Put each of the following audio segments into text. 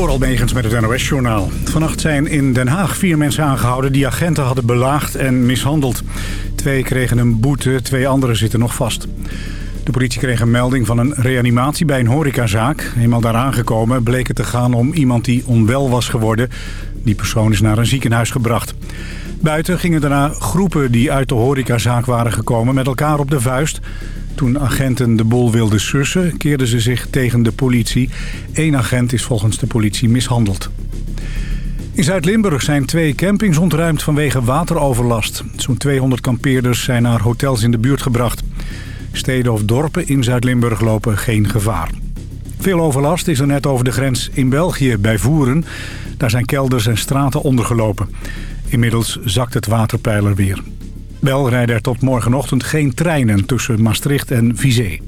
Door Almegens met het NOS-journaal. Vannacht zijn in Den Haag vier mensen aangehouden die agenten hadden belaagd en mishandeld. Twee kregen een boete, twee anderen zitten nog vast. De politie kreeg een melding van een reanimatie bij een horecazaak. Eenmaal daar aangekomen bleek het te gaan om iemand die onwel was geworden. Die persoon is naar een ziekenhuis gebracht. Buiten gingen daarna groepen die uit de horecazaak waren gekomen met elkaar op de vuist. Toen agenten de bol wilden sussen, keerden ze zich tegen de politie. Eén agent is volgens de politie mishandeld. In Zuid-Limburg zijn twee campings ontruimd vanwege wateroverlast. Zo'n 200 kampeerders zijn naar hotels in de buurt gebracht. Steden of dorpen in Zuid-Limburg lopen geen gevaar. Veel overlast is er net over de grens in België bij Voeren. Daar zijn kelders en straten ondergelopen. Inmiddels zakt het waterpeiler weer. Wel rijden er tot morgenochtend geen treinen tussen Maastricht en Vizé.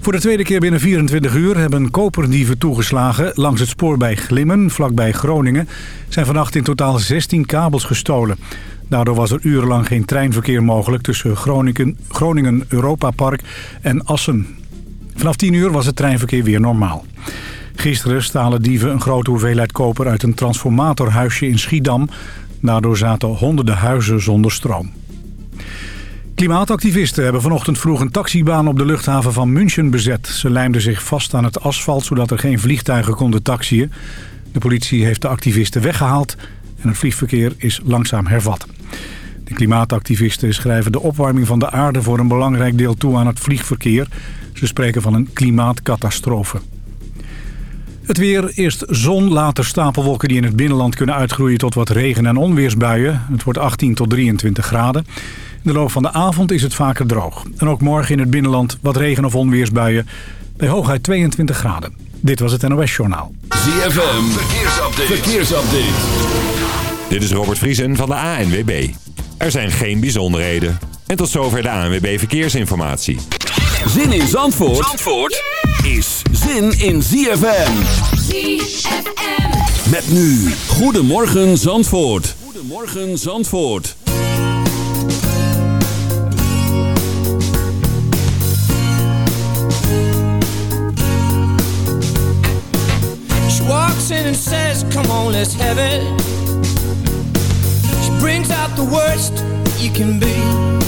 Voor de tweede keer binnen 24 uur hebben koperdieven toegeslagen langs het spoor bij Glimmen, vlakbij Groningen. Zijn vannacht in totaal 16 kabels gestolen. Daardoor was er urenlang geen treinverkeer mogelijk tussen Groningen, Groningen Europa Park en Assen. Vanaf 10 uur was het treinverkeer weer normaal. Gisteren stalen dieven een grote hoeveelheid koper uit een transformatorhuisje in Schiedam. Daardoor zaten honderden huizen zonder stroom. Klimaatactivisten hebben vanochtend vroeg een taxibaan op de luchthaven van München bezet. Ze lijmden zich vast aan het asfalt zodat er geen vliegtuigen konden taxiën. De politie heeft de activisten weggehaald en het vliegverkeer is langzaam hervat. De klimaatactivisten schrijven de opwarming van de aarde voor een belangrijk deel toe aan het vliegverkeer. Ze spreken van een klimaatcatastrofe. Het weer, eerst zon, later stapelwolken die in het binnenland kunnen uitgroeien tot wat regen- en onweersbuien. Het wordt 18 tot 23 graden. In de loop van de avond is het vaker droog. En ook morgen in het binnenland wat regen- of onweersbuien bij hooguit 22 graden. Dit was het NOS Journaal. ZFM, verkeersupdate. verkeersupdate. Dit is Robert Vriesen van de ANWB. Er zijn geen bijzonderheden. En tot zover de ANWB Verkeersinformatie. Zin in Zandvoort, Zandvoort is zin in ZFM. ZFM. Met nu, Goedemorgen Zandvoort. Goedemorgen Zandvoort. She walks in and says, come on, let's have it. She brings out the worst you can be.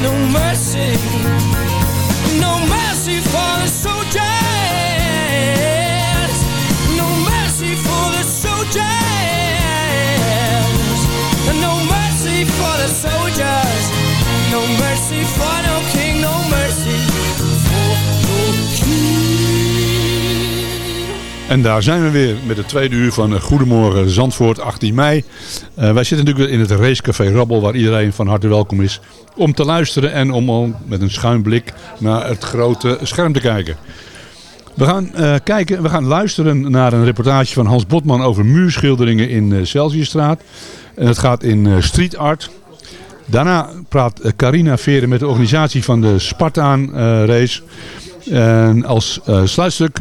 No mercy. No mercy for the soldiers. No mercy for the soldiers. No mercy for the soldiers. No mercy for no En daar zijn we weer met het tweede uur van Goedemorgen Zandvoort, 18 mei. Uh, wij zitten natuurlijk in het racecafé Rabbel, waar iedereen van harte welkom is. Om te luisteren en om al met een schuin blik naar het grote scherm te kijken. We gaan uh, kijken, we gaan luisteren naar een reportage van Hans Botman over muurschilderingen in uh, Celsiusstraat. En het gaat in street art. Daarna praat Carina Veren met de organisatie van de Spartaan race. En als sluitstuk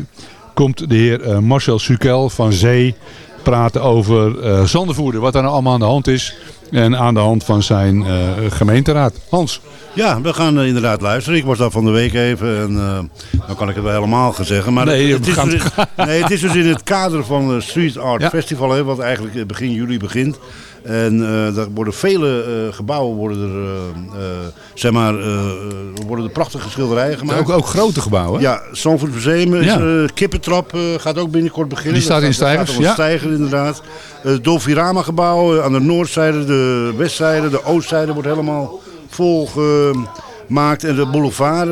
komt de heer Marcel Sukel van Zee praten over zandenvoerder. Wat er nou allemaal aan de hand is. En aan de hand van zijn gemeenteraad. Hans. Ja, we gaan uh, inderdaad luisteren. Ik was daar van de week even en uh, dan kan ik het wel helemaal gaan zeggen. Maar nee, het, is dus, nee, het is dus in het kader van het Street Art ja. Festival, hè, wat eigenlijk begin juli begint. En uh, er worden vele uh, gebouwen worden er, uh, zeg maar, worden er prachtige schilderijen gemaakt. Ook, ook grote gebouwen? Ja, Zandvoort Museum is ja. Kippentrap gaat ook binnenkort beginnen. Die staat in Stijgers? Ja. Stijger inderdaad. Het Dolfirama gebouw aan de noordzijde, de westzijde, de oostzijde wordt helemaal vol gemaakt. En de boulevard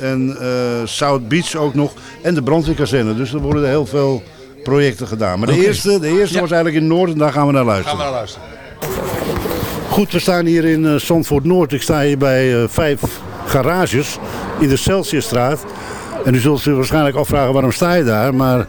en South Beach ook nog. En de brandweerkazerne. Dus er worden er heel veel projecten gedaan. Maar de okay. eerste, de eerste ja. was eigenlijk in Noord en daar gaan we naar luisteren. Gaan we naar luisteren. Goed, we staan hier in uh, Zandvoort Noord. Ik sta hier bij uh, vijf garages in de Celsiusstraat. En u zult zich waarschijnlijk afvragen waarom sta je daar. Maar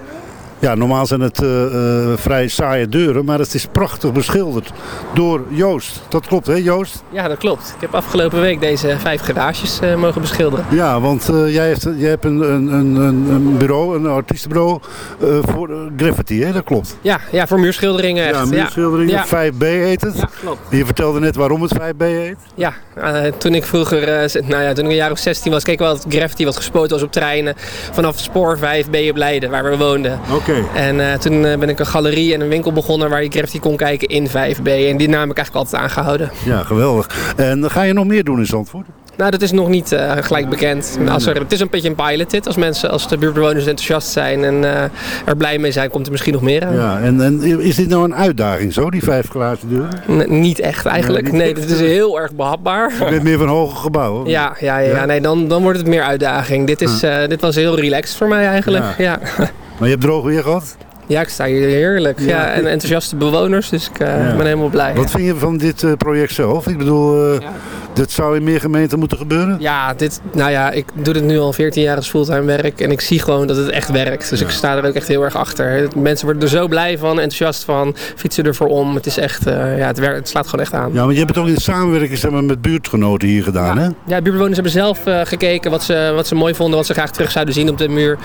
ja, normaal zijn het uh, uh, vrij saaie deuren, maar het is prachtig beschilderd door Joost. Dat klopt hè Joost? Ja, dat klopt. Ik heb afgelopen week deze vijf garages uh, mogen beschilderen. Ja, want jij, hebt, jij hebt een, een, een, een bureau, een artiestenbureau voor graffiti hè, dat klopt? Ja, ja voor muurschilderingen echt. Ja, muurschilderingen, ja. 5B heet het. Ja, klopt. Je vertelde net waarom het 5B heet. Ja, toen ik vroeger, nou ja, toen ik een jaar of 16 was, keek ik wel dat graffiti wat gespoten was op treinen vanaf spoor 5B op Leiden, waar we woonden. Oké. Okay. En uh, toen uh, ben ik een galerie en een winkel begonnen waar je graffiti kon kijken in 5B. En die naam heb ik eigenlijk altijd aangehouden. Ja, geweldig. En ga je nog meer doen in Zandvoort? Nou, dat is nog niet uh, gelijk bekend. Als er, het is een beetje een pilot dit. Als mensen, als de buurtbewoners enthousiast zijn en uh, er blij mee zijn, komt er misschien nog meer aan. Ja, en, en is dit nou een uitdaging zo, die vijf glazen deuren? N niet echt eigenlijk. Nee, dit is heel erg behapbaar. Je bent meer van hoge gebouwen? Ja, ja, ja, ja, nee, dan, dan wordt het meer uitdaging. Dit, is, uh, dit was heel relaxed voor mij eigenlijk. Ja. ja. Maar je hebt droog weer gehad? Ja, ik sta hier heerlijk. Ja. ja en enthousiaste bewoners, dus ik uh, ja. ben helemaal blij. Wat vind je van dit uh, project zelf? Ik bedoel, uh, ja. dit zou in meer gemeenten moeten gebeuren? Ja, dit, nou ja, ik doe dit nu al 14 jaar als fulltime werk en ik zie gewoon dat het echt werkt. Dus ik sta er ook echt heel erg achter. Mensen worden er zo blij van, enthousiast van, fietsen ervoor om. Het is echt, ja, het, werkt, het slaat gewoon echt aan. Ja, want je hebt het ook in samenwerking zeg maar, met buurtgenoten hier gedaan, hè? Ja, buurtbewoners hebben zelf gekeken wat ze, wat ze mooi vonden, wat ze graag terug zouden zien op de muur.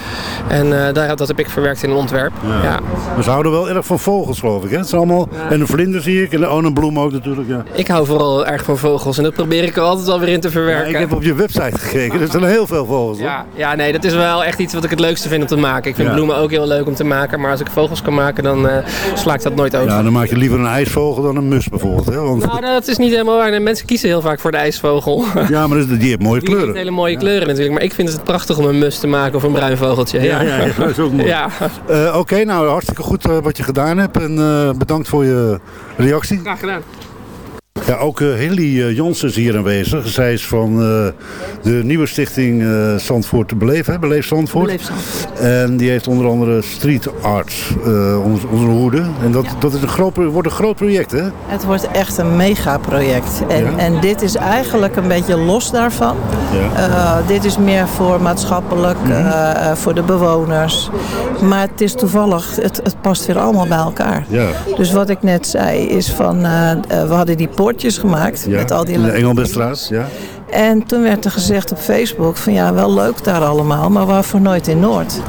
En daar, dat heb ik verwerkt in een ontwerp. Ja. Maar ze houden wel erg van vogels, geloof ik. Hè? Het is allemaal... Ja. En een vlinder zie ik. En oh, een bloem ook natuurlijk. Ja. Ik hou vooral erg van vogels. En dat probeer ik er altijd wel weer in te verwerken. Ja, ik heb op je website gekeken. Er zijn heel veel vogels. Ja, ja, nee, dat is wel echt iets wat ik het leukste vind om te maken. Ik vind bloemen ook heel leuk om te maken. Maar als ik vogels kan maken, dan uh, sla ik dat nooit over. Ja, dan maak je liever een ijsvogel dan een mus bijvoorbeeld. Hè? Want... Nou, dat is niet helemaal waar. Mensen kiezen heel vaak voor de ijsvogel. Ja, maar die heeft mooie die kleuren. heeft hele mooie kleuren natuurlijk. Maar ik vind het prachtig om een mus te maken of een bruin vogeltje. Ja, ja, ja dat is ook mooi. Ja. Uh, Oké, okay, nou hartstikke goed uh, wat je gedaan hebt. En uh, bedankt voor je reactie. Graag gedaan. Ja, ook uh, Hilly uh, Jansen is hier aanwezig. Zij is van uh, de nieuwe stichting Zandvoort te beleven, hè? Beleef Zandvoort. Beleef Zandvoort. En die heeft onder andere Street Art onder, onder hoede. En dat, ja. dat is een groot, wordt een groot project, hè? Het wordt echt een megaproject. En, ja? en dit is eigenlijk een beetje los daarvan. Ja. dit is meer voor maatschappelijk, mm -hmm. voor de bewoners. Maar het is toevallig, het, het past weer allemaal bij elkaar. Ja. Dus wat ik net zei is van, we hadden die poortjes gemaakt. Ja, met al die in de Engelbestraat, ja. En toen werd er gezegd op Facebook van ja, wel leuk daar allemaal, maar waarvoor nooit in Noord?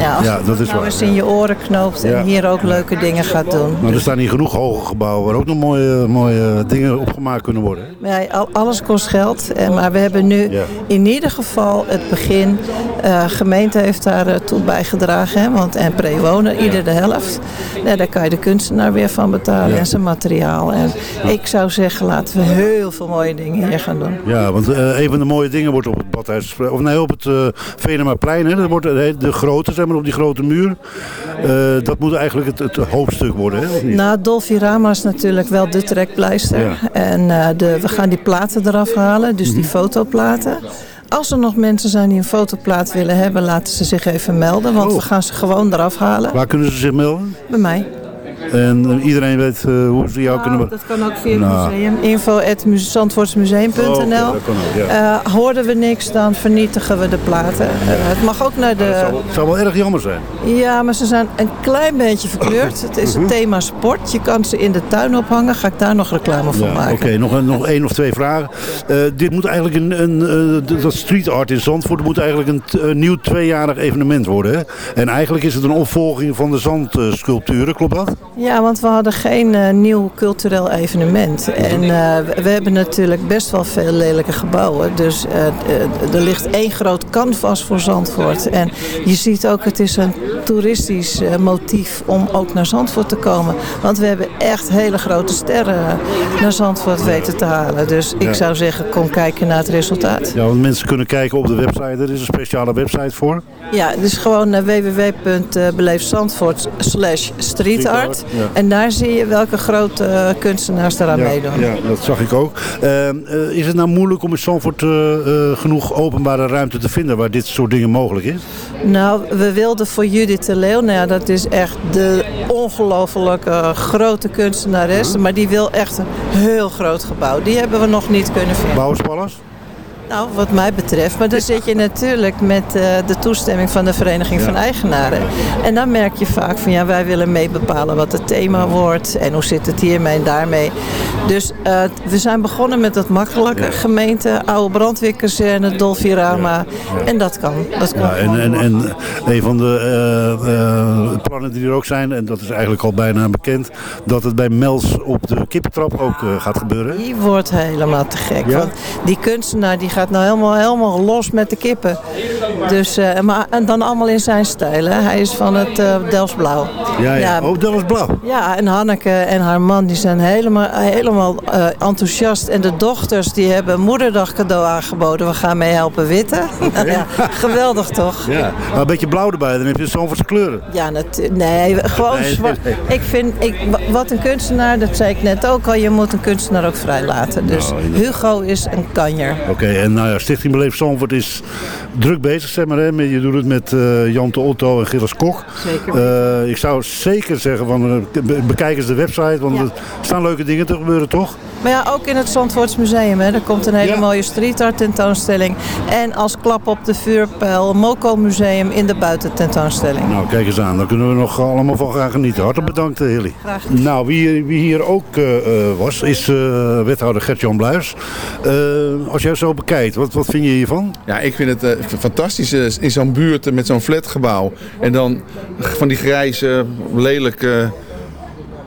Ja, als ja, dat is nou waar, eens in je oren knoopt en Ja. hier ook leuke dingen gaat doen. Maar er staan hier genoeg hoge gebouwen waar ook nog mooie, mooie dingen opgemaakt kunnen worden. Ja, al- alles kost geld, eh, maar we hebben nu Ja. in ieder geval het begin. eh gemeente heeft daar eh, toe bijgedragen, hè, want en pre-wonen, ieder de helft. Ja, daar kan je de kunstenaar weer van betalen en zijn materiaal. En ik zou zeggen, laten we heel veel mooie dingen hier gaan doen. Ja, want eh, een van de mooie dingen wordt op het Badhuis, of nee, op het eh Venemaplein, hè, dat wordt de, de grote, zeg maar, op die grote muur. Eh, dat moet eigenlijk het, het hoofdstuk worden, hè? Nou, Dolfirama is natuurlijk wel de trekpleister. Ja. En eh, de, we gaan die platen eraf halen, dus die fotoplaten. als er nog mensen zijn die een fotoplaat willen hebben, laten ze zich even melden. Want Oh. we gaan ze gewoon eraf halen. Waar kunnen ze zich melden? Bij mij. En iedereen weet eh, hoe ze jou kunnen... Nou, dat kan ook via het Nou. museum. Info. Oh, oké, dat kan ook, ja. Eh, hoorden we niks, dan vernietigen we de platen. Eh, het mag ook naar de... Het zou wel erg jammer zijn. Ja, maar ze zijn een klein beetje verkleurd. Het is het thema sport. Je kan ze in de tuin ophangen. Ga ik daar nog reclame voor Ja, maken? Oké, nog, een- nog één of twee vragen. Dit moet eigenlijk een, een dat street art in Zandvoort moet eigenlijk een nieuw tweejarig evenement worden. Hè? En eigenlijk is het een opvolging van de zandsculpturen, klopt dat? Ja, want we hadden geen eh, nieuw cultureel evenement. En eh, we- hebben natuurlijk best wel veel lelijke gebouwen. Dus eh, er ligt één groot canvas voor Zandvoort. En je ziet ook, het is een toeristisch motief om ook naar Zandvoort te komen. Want we hebben echt hele grote sterren naar Zandvoort weten te halen. Dus ik Ja. zou zeggen, kom kijken naar het resultaat. Ja, want mensen kunnen kijken op de website. Er is een speciale website voor. Ja, dus gewoon naar www.beleefzandvoort slash streetart. Ja. En daar zie je welke grote eh, kunstenaars daaraan Ja, meedoen. ja, dat zag ik ook. Eh, eh, is het nou moeilijk om in Zandvoort eh, genoeg openbare ruimte te vinden waar dit soort dingen mogelijk is? Nou, we wilden voor Judith de Leeuw, nou ja, dat is echt de ongelofelijke grote kunstenares. Maar die wil echt een heel groot gebouw. Die hebben we nog niet kunnen vinden. Bouwspallers? Nou, wat mij betreft. Maar dan zit je natuurlijk met eh, de toestemming van de Vereniging van Eigenaren. En dan merk je vaak van ja, wij willen mee bepalen wat het thema wordt. En hoe zit het hiermee en daarmee. Dus eh, we zijn begonnen met het makkelijke. Gemeente, oude brandweerkazerne, Dolfirama. En dat kan. Dat kan Ja, en, en, en een van de eh, eh, plannen die er ook zijn, en dat is eigenlijk al bijna bekend, dat het bij Mels op de kippentrap ook eh, gaat gebeuren. Die wordt helemaal te gek. Ja? Want die kunstenaar die gaat nou helemaal, helemaal los met de kippen. Dus, eh, maar, en dan allemaal in zijn stijl. Hè. Hij is van het eh Delftsblauw. Ja, ja. Oh, dat was blauw. Ja, en Hanneke en haar man die zijn helemaal, helemaal eh, enthousiast. En de dochters die hebben moederdag cadeau aangeboden. We gaan mee helpen witten. ja, geweldig toch? Ja. Maar een beetje blauw erbij, dan heb je Zandvoortse kleuren. Ja, nee, gewoon Nee, zwart. nee. Ik vind, ik, wa- wat een kunstenaar, dat zei ik net ook al, je moet een kunstenaar ook vrij laten. Dus Nou. Hugo is een kanjer. Oké, en nou ja, Stichting Beleef Zandvoort is druk bezig, zeg maar. Hè. Je doet het met eh Jan de Otto en Gilles Kok. Zeker. Eh, ik zou zeker zeggen, van, eh, be- bekijk eens de website, want Ja. er staan leuke dingen te gebeuren, toch? Maar ja, ook in het Zandvoorts Museum. Hè. Er komt een hele Ja. mooie street art tentoonstelling. En als klap op de vuurpijl, Moco Museum in de buitententoonstelling. Nou, kijk eens aan. Daar kunnen we nog allemaal van gaan genieten. Hartelijk bedankt, Hilly. Graag Nou, wie, wie hier ook was, is wethouder Gert-Jan Bluis. Als jij zo bekijkt, wat, wat vind je hiervan? Ja, ik vind het eh, fantastisch eh, in zo'n buurt met zo'n flatgebouw. En dan van die grijze, lelijke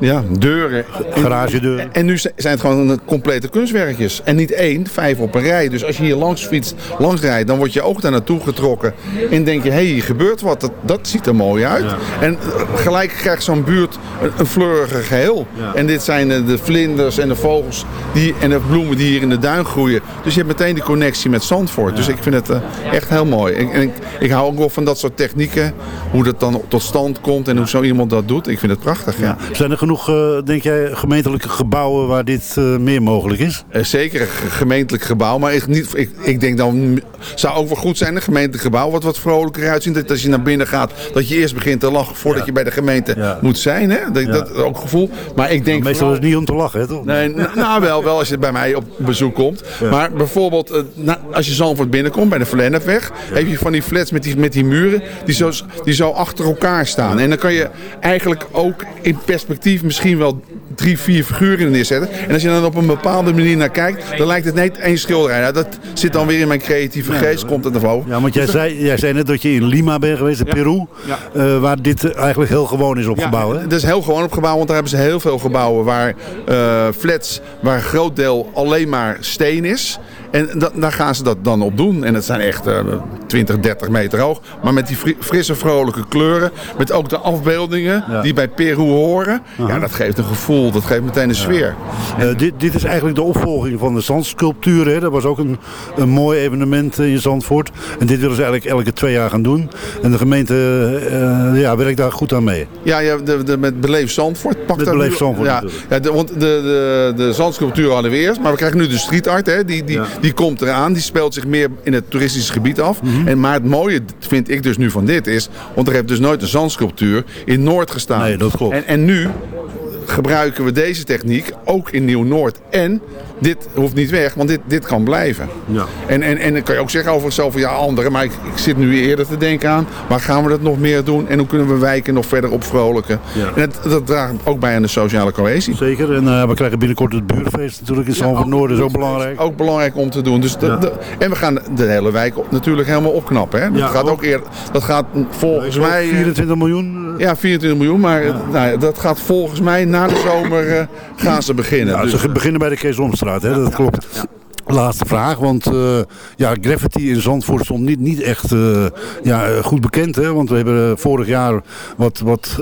ja, deuren. Garagedeuren. En nu zi- zijn het gewoon complete kunstwerkjes. En niet één, vijf op een rij. Dus als je hier langs fietst, langs rijdt, dan wordt je oog daar naartoe getrokken. En denk je, hé, hey, hier gebeurt wat. Dat, dat ziet er mooi uit. En gelijk krijgt zo'n buurt een, een fleurige geheel. En dit zijn de vlinders en de vogels die, en de bloemen die hier in de duin groeien. Dus je hebt meteen die connectie met Zandvoort. Dus ik vind het eh, echt heel mooi. En, en ik, ik hou ook wel van dat soort technieken. Hoe dat dan tot stand komt en hoe zo iemand dat doet. Ik vind het prachtig, ja. Zijn er genoeg, eh, denk jij, gemeentelijke gebouwen waar dit eh, meer mogelijk is? Eh, zeker een ge- gemeentelijk gebouw. Maar ik, niet, ik, ik denk dan zou ook wel goed zijn een gemeentelijk gebouw wat wat vrolijker uitziet. Dat als je naar binnen gaat, dat je eerst begint te lachen voordat je bij de gemeente Ja. moet zijn. Hè? Dat, dat ook gevoel. Maar ik denk Meestal is het niet om te lachen, hè, toch? Nee, nou wel, wel als je bij mij op bezoek komt. Maar bijvoorbeeld, na- als je Zandvoort binnenkomt bij de Verlennepweg, heb je van die flats met die, met die muren die zo, die zo achter elkaar staan. En dan kan je eigenlijk ook in perspectief misschien wel drie, vier figuren neerzetten. En als je dan op een bepaalde manier naar kijkt, dan lijkt het net één schilderij. Nou, dat zit dan weer in mijn creatieve geest, komt het naar boven. Ja, want jij zei, jij zei net dat je in Lima bent geweest, in Peru, eh, waar dit eigenlijk heel gewoon is opgebouwd. Dat is heel gewoon opgebouwd, want daar hebben ze heel veel gebouwen waar eh, flats, waar een groot deel alleen maar steen is. En da- daar gaan ze dat dan op doen. En het zijn echt eh 20, 30 meter hoog. Maar met die fri- frisse, vrolijke kleuren. Met ook de afbeeldingen die bij Peru horen. Ja, dat geeft een gevoel. Dat geeft meteen een sfeer. Eh, dit, dit is eigenlijk de opvolging van de zandsculptuur. Hè? Dat was ook een, een mooi evenement eh, in Zandvoort. En dit willen ze eigenlijk elke twee jaar gaan doen. En de gemeente eh, ja, werkt daar goed aan mee. Ja, ja de, de, met Beleef Zandvoort. Pakt Met Beleef nu- Zandvoort Ja, de, want de, de, de zandsculptuur hadden we eerst. Maar we krijgen nu de street art. Hè, die, die, die komt eraan. Die speelt zich meer in het toeristische gebied af. en, maar het mooie vind ik dus nu van dit is... want er heeft dus nooit een zandsculptuur in Noord gestaan. Nee, dat klopt. En, en nu gebruiken we deze techniek ook in Nieuw-Noord. En dit hoeft niet weg, want dit, dit kan blijven. Ja. En, en, en dan kan je ook zeggen over zoveel jaar anderen. Maar ik, ik zit nu eerder te denken aan... waar gaan we dat nog meer doen? En hoe kunnen we wijken nog verder opvrolijken? Ja. En dat, dat draagt ook bij aan de sociale cohesie. Zeker. En eh, we krijgen binnenkort het buurfeest natuurlijk in Zandvoort Noord. Dat is ook belangrijk. Ook belangrijk om te doen. Dus de- Ja. de- en we gaan de hele wijk op- natuurlijk helemaal opknappen. Hè? Dat Ja, gaat ook. ook eerder. Dat gaat volgens mij. eh, 24 miljoen. Ja, 24 miljoen. Maar eh, nou, ja, dat gaat volgens mij na de zomer eh, gaan ze beginnen. Ja, Dus, ze beginnen bij de Kees Omstraat, hè? dat klopt. Laatste vraag, want eh, ja, graffiti in Zandvoort stond niet, niet echt eh, ja, eh, goed bekend. Hè? Want we hebben vorig jaar wat, wat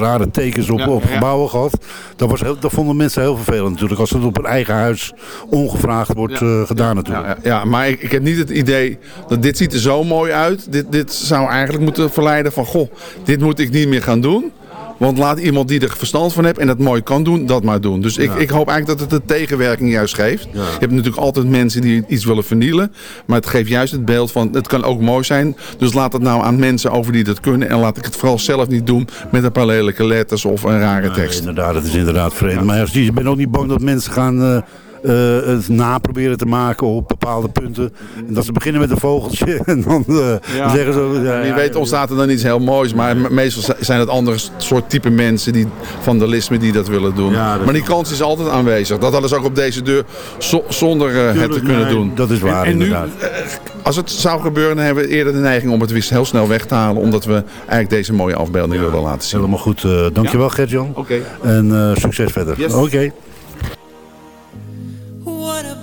rare tekens op, Ja, op ja. gebouwen gehad. Dat, was heel, dat vonden mensen heel vervelend natuurlijk. Als het op een eigen huis ongevraagd wordt gedaan natuurlijk. Ja, ja, maar ik, ik heb niet het idee dat dit ziet er zo mooi uit. Dit, dit zou eigenlijk moeten verleiden van, goh, dit moet ik niet meer gaan doen. Want laat iemand die er verstand van heeft en dat mooi kan doen, dat maar doen. Dus ik, ik hoop eigenlijk dat het een tegenwerking juist geeft. Je hebt natuurlijk altijd mensen die iets willen vernielen. Maar het geeft juist het beeld van, het kan ook mooi zijn. Dus laat het nou aan mensen over die dat kunnen. En laat ik het vooral zelf niet doen met een paar lelijke letters of een rare tekst. Inderdaad, het is inderdaad vreemd. Maar als je bent ook niet bang dat mensen gaan eh, eh, het naproberen te maken op bepaalde punten. En dat ze beginnen met een vogeltje en dan eh, zeggen ze... ja, Wie weet ontstaat er dan iets heel moois. Maar me- meestal zijn het andere soort type mensen die, vandalisme die dat willen doen. Ja, dat maar die kans is altijd aanwezig. Dat hadden ze ook op deze deur zo- zonder eh, het te kunnen nee, doen. dat is waar, en, en nu, inderdaad. eh, als het zou gebeuren, dan hebben we eerder de neiging om het weer heel snel weg te halen. Omdat we eigenlijk deze mooie afbeelding willen laten zien. Helemaal goed. eh, dankjewel Gert-Jan. Oké. En succes verder. Yes. Oké.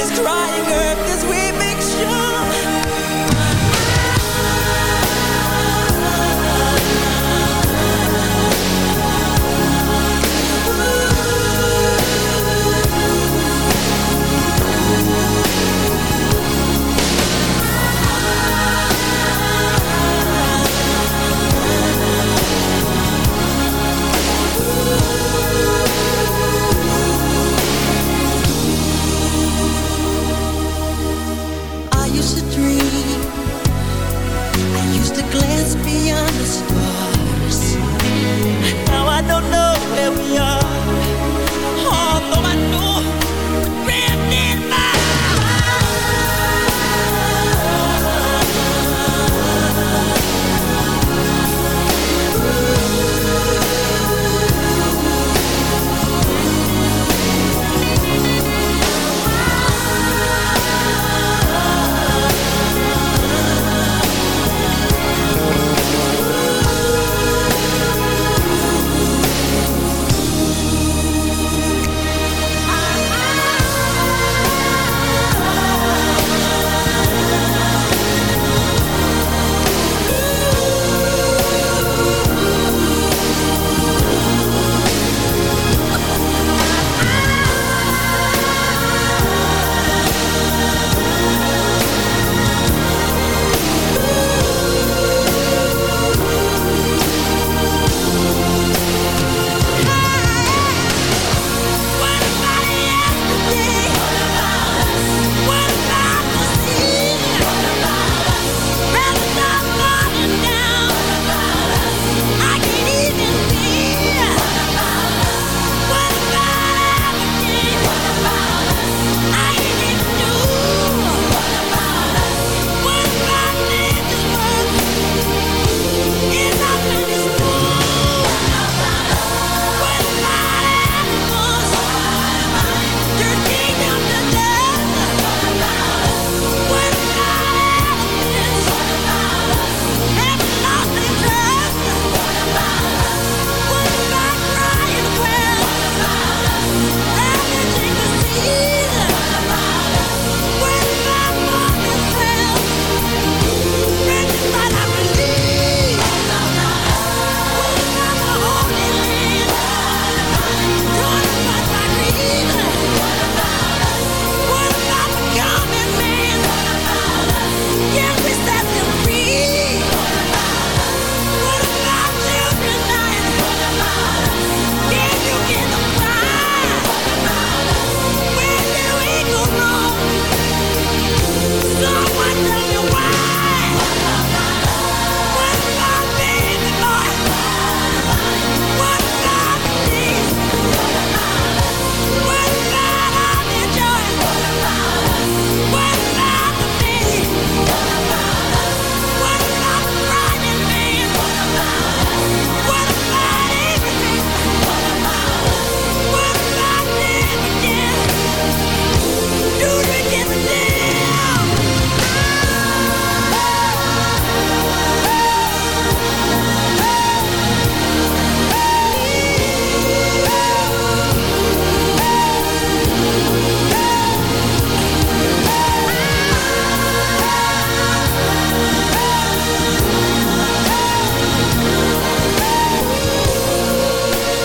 This crying earth, as we make sure?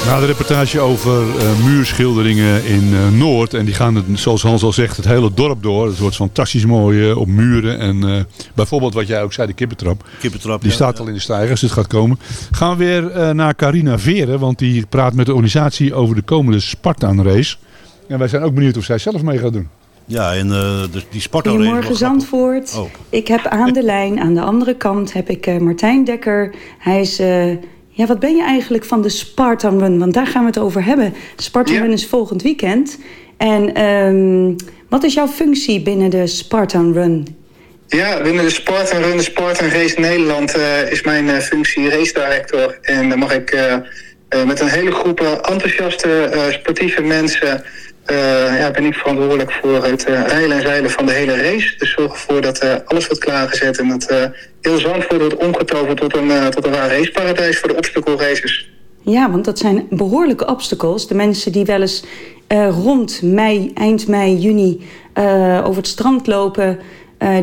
Nou, de reportage over uh, muurschilderingen in uh, Noord. En die gaan, het, zoals Hans al zegt, het hele dorp door. Het wordt fantastisch mooi uh, op muren. En bijvoorbeeld wat jij ook zei, de kippentrap. Kippentrap, Die ja, staat ja. al in de stijgers, dit gaat komen. Gaan we weer naar Carina Veren, want die praat met de organisatie over de komende Spartaan race. En wij zijn ook benieuwd of zij zelf mee gaat doen. Ja, en uh, dus die Sparta Goedemorgen Zandvoort. Oh. Ik heb aan de lijn, aan de andere kant heb ik uh, Martijn Dekker. Hij is, uh, ja wat ben je eigenlijk van de Spartan Run? Want daar gaan we het over hebben. Spartan ja. Run is volgend weekend. En um, wat is jouw functie binnen de Spartan Run? Ja, binnen de Spartan Run, de Spartan Race Nederland uh, is mijn uh, functie race director. En dan mag ik uh, met een hele groep enthousiaste sportieve mensen... Uh, ja, ben ik verantwoordelijk voor het uh, rijlen en zeilen van de hele race. Dus zorg ervoor dat uh, alles wordt klaargezet en dat heel Zandvoort wordt omgetoverd tot een, tot een waar raceparadijs voor de obstacle races. Ja, want dat zijn behoorlijke obstacles. De mensen die wel eens rond mei, eind mei, juni over het strand lopen...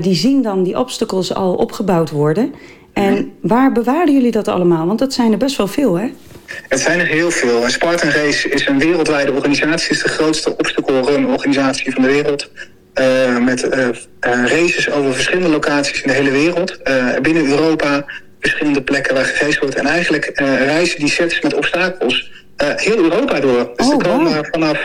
die zien dan die obstacles al opgebouwd worden. En waar bewaren jullie dat allemaal? Want dat zijn er best wel veel, hè? Het zijn er heel veel. Spartan Race is een wereldwijde organisatie. Het is de grootste obstacle run organisatie van de wereld. Uh, met uh, uh, races over verschillende locaties in de hele wereld. binnen Europa, verschillende plekken waar geraced wordt. En eigenlijk reizen die sets met obstakels heel Europa door. Dus oh, er komen wow. vanaf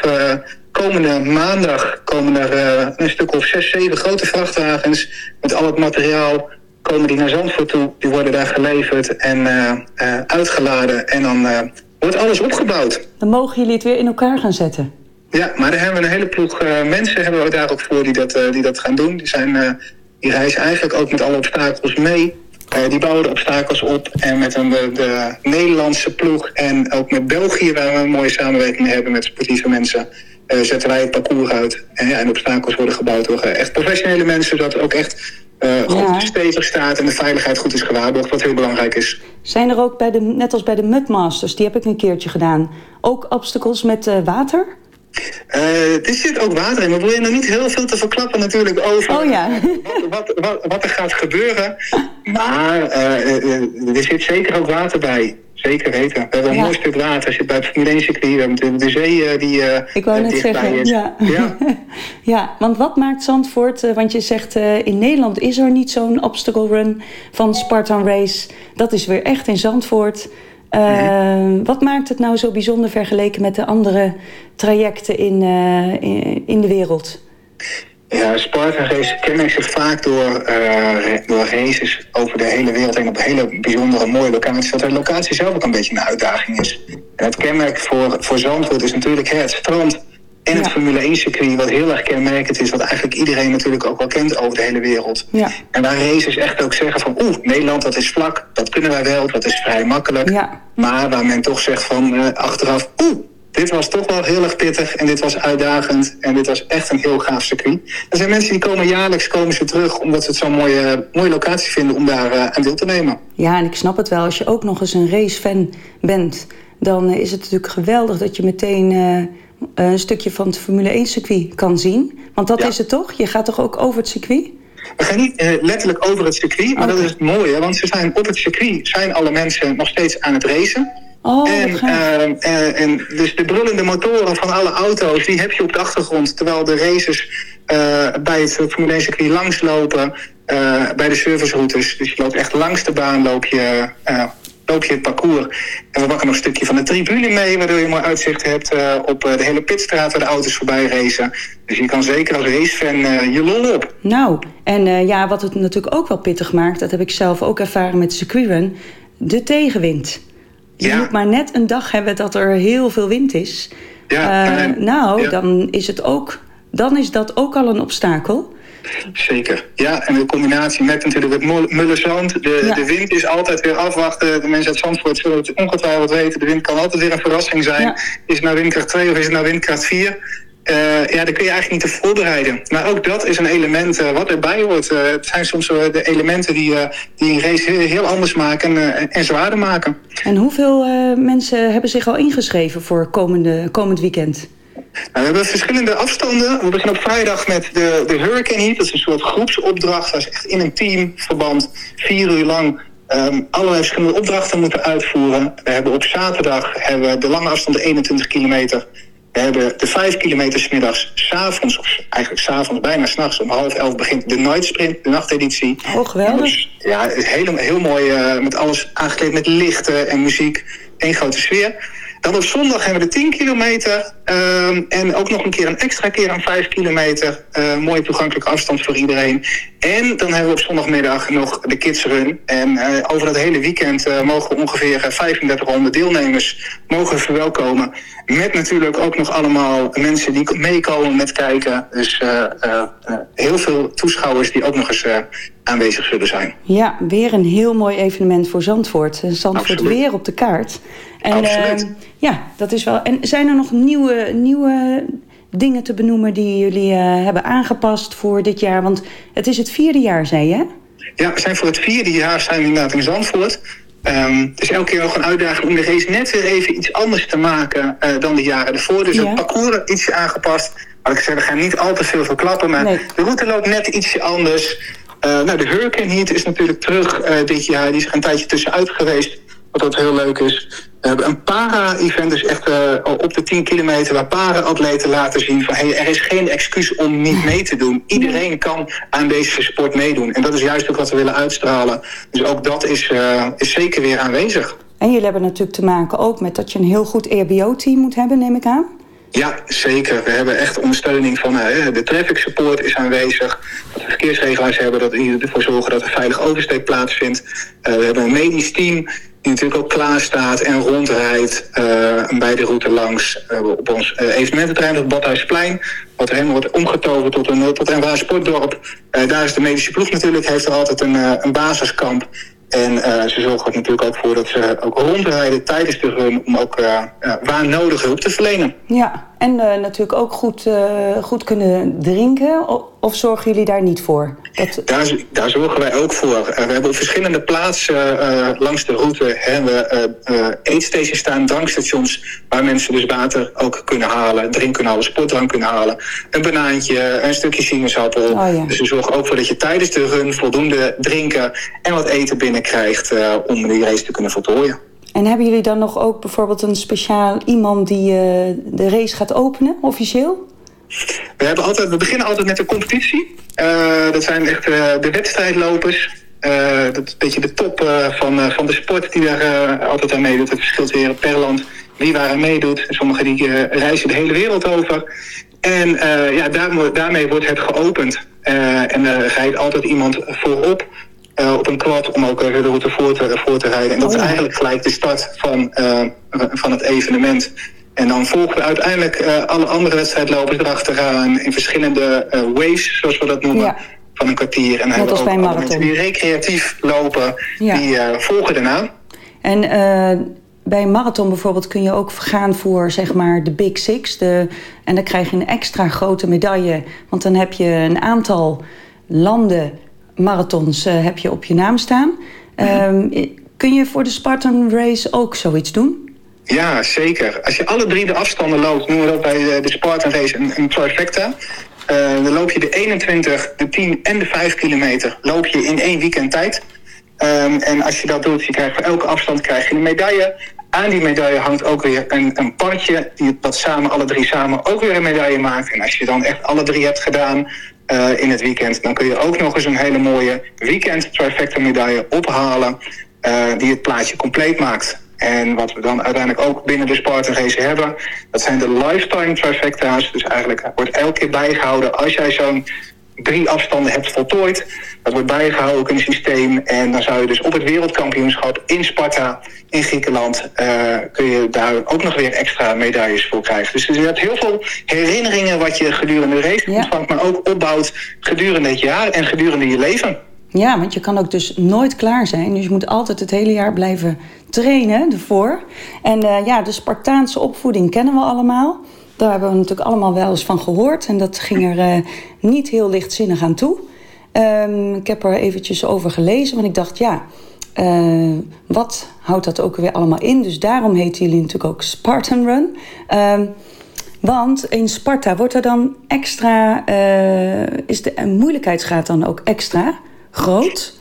komende maandag komen er een stuk of zes, zeven grote vrachtwagens met al het materiaal komen die naar Zandvoort toe. Die worden daar geleverd en uh, uh, uitgeladen. En dan uh, wordt alles opgebouwd. Dan mogen jullie het weer in elkaar gaan zetten. Ja, maar daar hebben we een hele ploeg mensen hebben we daar ook voor die dat, die dat gaan doen. Die, zijn, die reizen eigenlijk ook met alle obstakels mee. die bouwen de obstakels op. En met een, de, de, Nederlandse ploeg en ook met België... waar we een mooie samenwerking hebben met sportieve mensen... zetten wij het parcours uit. En, ja, en obstakels worden gebouwd door echt professionele mensen... zodat ook echt uh, goed ja. stevig staat en de veiligheid goed is gewaarborgd, wat heel belangrijk is. Zijn er ook, bij de, net als bij de Mudmasters, die heb ik een keertje gedaan, ook obstacles met uh, water? Uh, er zit ook water in. We proberen nog niet heel veel te verklappen natuurlijk over oh, ja. wat, wat, wat, wat, er gaat gebeuren. Maar er zit zeker ook water bij. Zeker weten. We hebben een ja. mooi stuk water. Zit bij het Formule 1 circuit. We hebben de zee die uh, Ik wou net zeggen, is. Ja. Ja. ja, want wat maakt Zandvoort... Uh, want je zegt in Nederland is er niet zo'n obstacle run van Spartan Race. Dat is weer echt in Zandvoort. Mm-hmm. Wat maakt het nou zo bijzonder vergeleken met de andere trajecten in, in, in de wereld? Ja, Spartan Race kenmerkt zich vaak door, uh, door races over de hele wereld en op hele bijzondere mooie locaties. Dat de locatie zelf ook een beetje een uitdaging is. En het kenmerk voor, voor Zandvoort is natuurlijk het strand en ja. het Formule 1 circuit, wat heel erg kenmerkend is, wat eigenlijk iedereen natuurlijk ook wel kent over de hele wereld. Ja. En waar racers echt ook zeggen van oeh, Nederland dat is vlak, dat kunnen wij wel, dat is vrij makkelijk. Ja. Maar waar men toch zegt van uh, achteraf, oeh, dit was toch wel heel erg pittig en dit was uitdagend en dit was echt een heel gaaf circuit. Er zijn mensen die komen jaarlijks komen ze terug omdat ze het zo'n mooie, mooie locatie vinden om daar uh, aan deel te nemen. Ja, en ik snap het wel. Als je ook nog eens een racefan bent, dan is het natuurlijk geweldig dat je meteen uh, een stukje van het Formule 1 circuit kan zien. Want dat Ja. is het toch? Je gaat toch ook over het circuit? We gaan niet eh, letterlijk over het circuit, maar dat is het mooie. Want ze zijn op het circuit zijn alle mensen nog steeds aan het racen. Oh, en, wat gaaf. eh, eh, en dus de brullende motoren van alle auto's, die heb je op de achtergrond. Terwijl de races eh, bij het Formule 1 circuit langslopen, eh, bij de serviceroutes. Dus je loopt echt langs de baan, loop je, eh, loop je het parcours. En we pakken nog een stukje van de tribune mee, waardoor je een mooi uitzicht hebt op de hele pitstraat waar de auto's voorbij racen. Dus je kan zeker als racefan je lol op. Nou, en ja, wat het natuurlijk ook wel pittig maakt... dat heb ik zelf ook ervaren met circuitrun... de tegenwind. Je Ja. moet maar net een dag hebben dat er heel veel wind is. Ja, en- nou, ja. dan is het ook... dan is dat ook al een obstakel. Zeker. Ja, en de combinatie met natuurlijk het mol- mulle zand. De, Ja. de wind is altijd weer afwachten. De mensen uit Zandvoort zullen het ongetwijfeld weten. De wind kan altijd weer een verrassing zijn. Ja. Is het nou windkracht 2 of is het nou windkracht 4? Eh, ja, daar kun je eigenlijk niet te voorbereiden. Maar ook dat is een element eh, wat erbij hoort. Eh, het zijn soms de elementen die, die een race heel, anders maken en zwaarder maken. En hoeveel mensen hebben zich al ingeschreven voor komende, komend weekend? Nou, we hebben verschillende afstanden. We beginnen op vrijdag met de, de Hurricane Heat. Dat is een soort groepsopdracht. Dat is echt in een teamverband vier uur lang ehm, allerlei verschillende opdrachten moeten uitvoeren. We hebben op zaterdag hebben we de lange afstand de 21 kilometer. We hebben de 5 kilometer smiddags, s'avonds, of eigenlijk s'avonds, bijna s'nachts, om half elf begint de Night Sprint, de nachteditie. Oh, geweldig. Ja, heel, heel mooi uh, met alles aangekleed met lichten en muziek. Eén grote sfeer. Dan op zondag hebben we de 10 kilometer. Uh, en ook nog een keer een extra keer aan 5 kilometer. Uh, mooie toegankelijke afstand voor iedereen. En dan hebben we op zondagmiddag nog de Kids Run. En uh, over dat hele weekend mogen we ongeveer 3500 deelnemers mogen verwelkomen. Met natuurlijk ook nog allemaal mensen die meekomen met kijken. Dus heel veel toeschouwers die ook nog eens aanwezig zullen zijn. Ja, weer een heel mooi evenement voor Zandvoort. Zandvoort Absoluut. weer op de kaart. En uh, ja, dat is wel. En zijn er nog nieuwe, nieuwe dingen te benoemen die jullie uh, hebben aangepast voor dit jaar? Want het is het vierde jaar, zei je? Ja, we zijn voor het vierde jaar zijn we inderdaad in Zandvoort. Um, het is elke keer nog een uitdaging om de race net weer even iets anders te maken uh, dan de jaren ervoor. Dus ja. het parcours ietsje aangepast. Maar ik zeg, we gaan niet al te veel verklappen. Maar nee. de route loopt net ietsje anders. Uh, nou, de Hurricane Heat is natuurlijk terug dit jaar. Die is er een tijdje tussenuit geweest. Wat ook heel leuk is. We hebben een para-event, dus echt uh, op de 10 kilometer, waar para-atleten laten zien van hey, er is geen excuus om niet mee te doen. Iedereen kan aan deze sport meedoen. En dat is juist ook wat we willen uitstralen. Dus ook dat is, uh, is zeker weer aanwezig. En jullie hebben natuurlijk te maken ook met dat je een heel goed ERBO-team moet hebben, neem ik aan. Ja, zeker. We hebben echt ondersteuning van uh, de traffic support is aanwezig. Dat we verkeersregelaars hebben dat die ervoor zorgen dat er veilig oversteek plaatsvindt. Uh, we hebben een medisch team natuurlijk ook klaar staat en rondrijdt uh, bij de route langs uh, op ons uh, evenemententerrein op Badhuisplein. Wat helemaal wordt omgetoverd tot een, tot een waar sportdorp. daar is de medische ploeg natuurlijk, heeft er altijd een, een basiskamp. En ze zorgen er natuurlijk ook voor dat ze ook rondrijden tijdens de run... om ook waar nodig hulp te verlenen. Ja, en natuurlijk ook goed, goed kunnen drinken. Of zorgen jullie daar niet voor? Dat... Daar, daar zorgen wij ook voor. we hebben op verschillende plaatsen langs de route... hebben we eetstations staan, drankstations... waar mensen dus water ook kunnen halen, drink kunnen halen, sportdrank kunnen halen. Een banaantje, een stukje sinaasappel. Oh, ja. Dus we zorgen ook voor dat je tijdens de run voldoende drinken... en wat eten binnen krijgt uh, om die race te kunnen voltooien. En hebben jullie dan nog ook bijvoorbeeld een speciaal iemand die uh, de race gaat openen, officieel? We, hebben altijd, we beginnen altijd met een competitie. Uh, dat zijn echt de wedstrijdlopers. dat is een beetje de top van, van de sport die daar altijd aan meedoet. Het verschilt per land wie waar aan meedoet. Sommigen die reizen de hele wereld over. En ja, daar, daarmee wordt het geopend. en er rijdt altijd iemand voorop op een kwad om ook de route voor te, voor te rijden. En dat is eigenlijk gelijk de start van, uh, van het evenement. En dan volgen we uiteindelijk uh, alle andere wedstrijdlopers erachteraan in verschillende waves, zoals we dat noemen. Ja. Van een kwartier. En dan we ook mensen die recreatief lopen, ja. die volgen daarna. En bij een marathon bijvoorbeeld kun je ook gaan voor zeg maar de Big Six. De, en dan krijg je een extra grote medaille. Want dan heb je een aantal landen marathons uh, heb je op je naam staan. Um, kun je voor de Spartan Race ook zoiets doen? Ja, zeker. Als je alle drie de afstanden loopt, noemen we dat bij de Spartan Race een, een trifecta. Uh, dan loop je de 21, de 10 en de 5 kilometer loop je in één weekend tijd. Um, en als je dat doet, je krijgt voor elke afstand krijg je een medaille. Aan die medaille hangt ook weer een, een padje, die dat samen, alle drie samen ook weer een medaille maakt. En als je dan echt alle drie hebt gedaan, uh, in het weekend. Dan kun je ook nog eens een hele mooie weekend trifecta medaille ophalen uh, die het plaatje compleet maakt. En wat we dan uiteindelijk ook binnen de Spartan hebben, dat zijn de lifetime trifecta's. Dus eigenlijk wordt elke keer bijgehouden als jij zo'n drie afstanden hebt voltooid. Dat wordt bijgehouden ook in het systeem. En dan zou je dus op het wereldkampioenschap in Sparta, in Griekenland, uh, kun je daar ook nog weer extra medailles voor krijgen. Dus je hebt heel veel herinneringen wat je gedurende de race ja. ontvangt, maar ook opbouwt gedurende het jaar en gedurende je leven. Ja, want je kan ook dus nooit klaar zijn. Dus je moet altijd het hele jaar blijven trainen ervoor. En uh, ja, de Spartaanse opvoeding kennen we allemaal. Daar hebben we natuurlijk allemaal wel eens van gehoord. En dat ging er uh, niet heel lichtzinnig aan toe. Um, ik heb er eventjes over gelezen, want ik dacht, ja, uh, wat houdt dat ook weer allemaal in? Dus daarom heten jullie natuurlijk ook Spartan Run. Um, want in Sparta wordt er dan extra, uh, is de moeilijkheidsgraad dan ook extra groot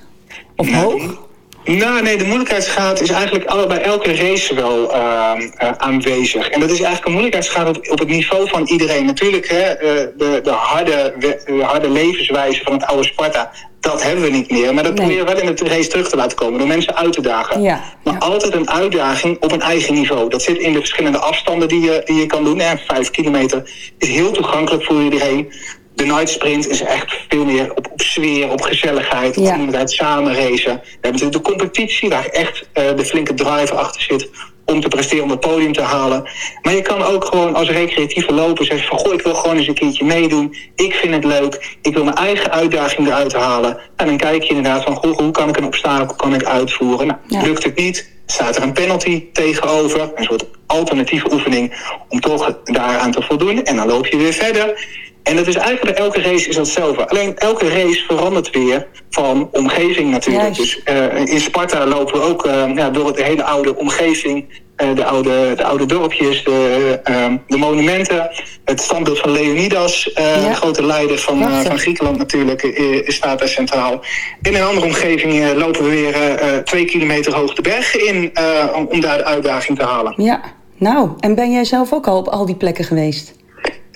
of hoog? Nou, nee, de moeilijkheidsgraad is eigenlijk bij elke race wel uh, uh, aanwezig. En dat is eigenlijk een moeilijkheidsgraad op, op het niveau van iedereen. Natuurlijk, hè, uh, de, de, harde, de harde levenswijze van het oude Sparta, dat hebben we niet meer. Maar dat nee. proberen we wel in de race terug te laten komen, door mensen uit te dagen. Ja, maar ja. altijd een uitdaging op een eigen niveau. Dat zit in de verschillende afstanden die je, die je kan doen. En vijf kilometer is heel toegankelijk voor iedereen de night sprint is echt veel meer op, op sfeer, op gezelligheid, Ja. op het samen racen. We hebben natuurlijk de competitie waar echt uh, de flinke drive achter zit om te presteren, om het podium te halen. Maar je kan ook gewoon als recreatieve loper zeggen van... goh, ik wil gewoon eens een keertje meedoen. Ik vind het leuk. Ik wil mijn eigen uitdaging eruit halen. En dan kijk je inderdaad van... goh, hoe kan ik een obstakel kan ik uitvoeren? Nou, Ja. lukt het niet, staat er een penalty tegenover. Een soort alternatieve oefening om toch daaraan te voldoen. En dan loop je weer verder. En dat is eigenlijk elke race is dat hetzelfde. Alleen elke race verandert weer van omgeving natuurlijk. Juist. Dus uh, in Sparta lopen we ook uh, ja, door de hele oude omgeving. Uh, de, oude, de oude dorpjes, de, de monumenten. Het standbeeld van Leonidas, ja. de grote leider van, van Griekenland natuurlijk, staat daar centraal. In een andere omgeving lopen we weer twee kilometer hoog de bergen in om, om daar de uitdaging te halen. Ja, nou, en ben jij zelf ook al op al die plekken geweest?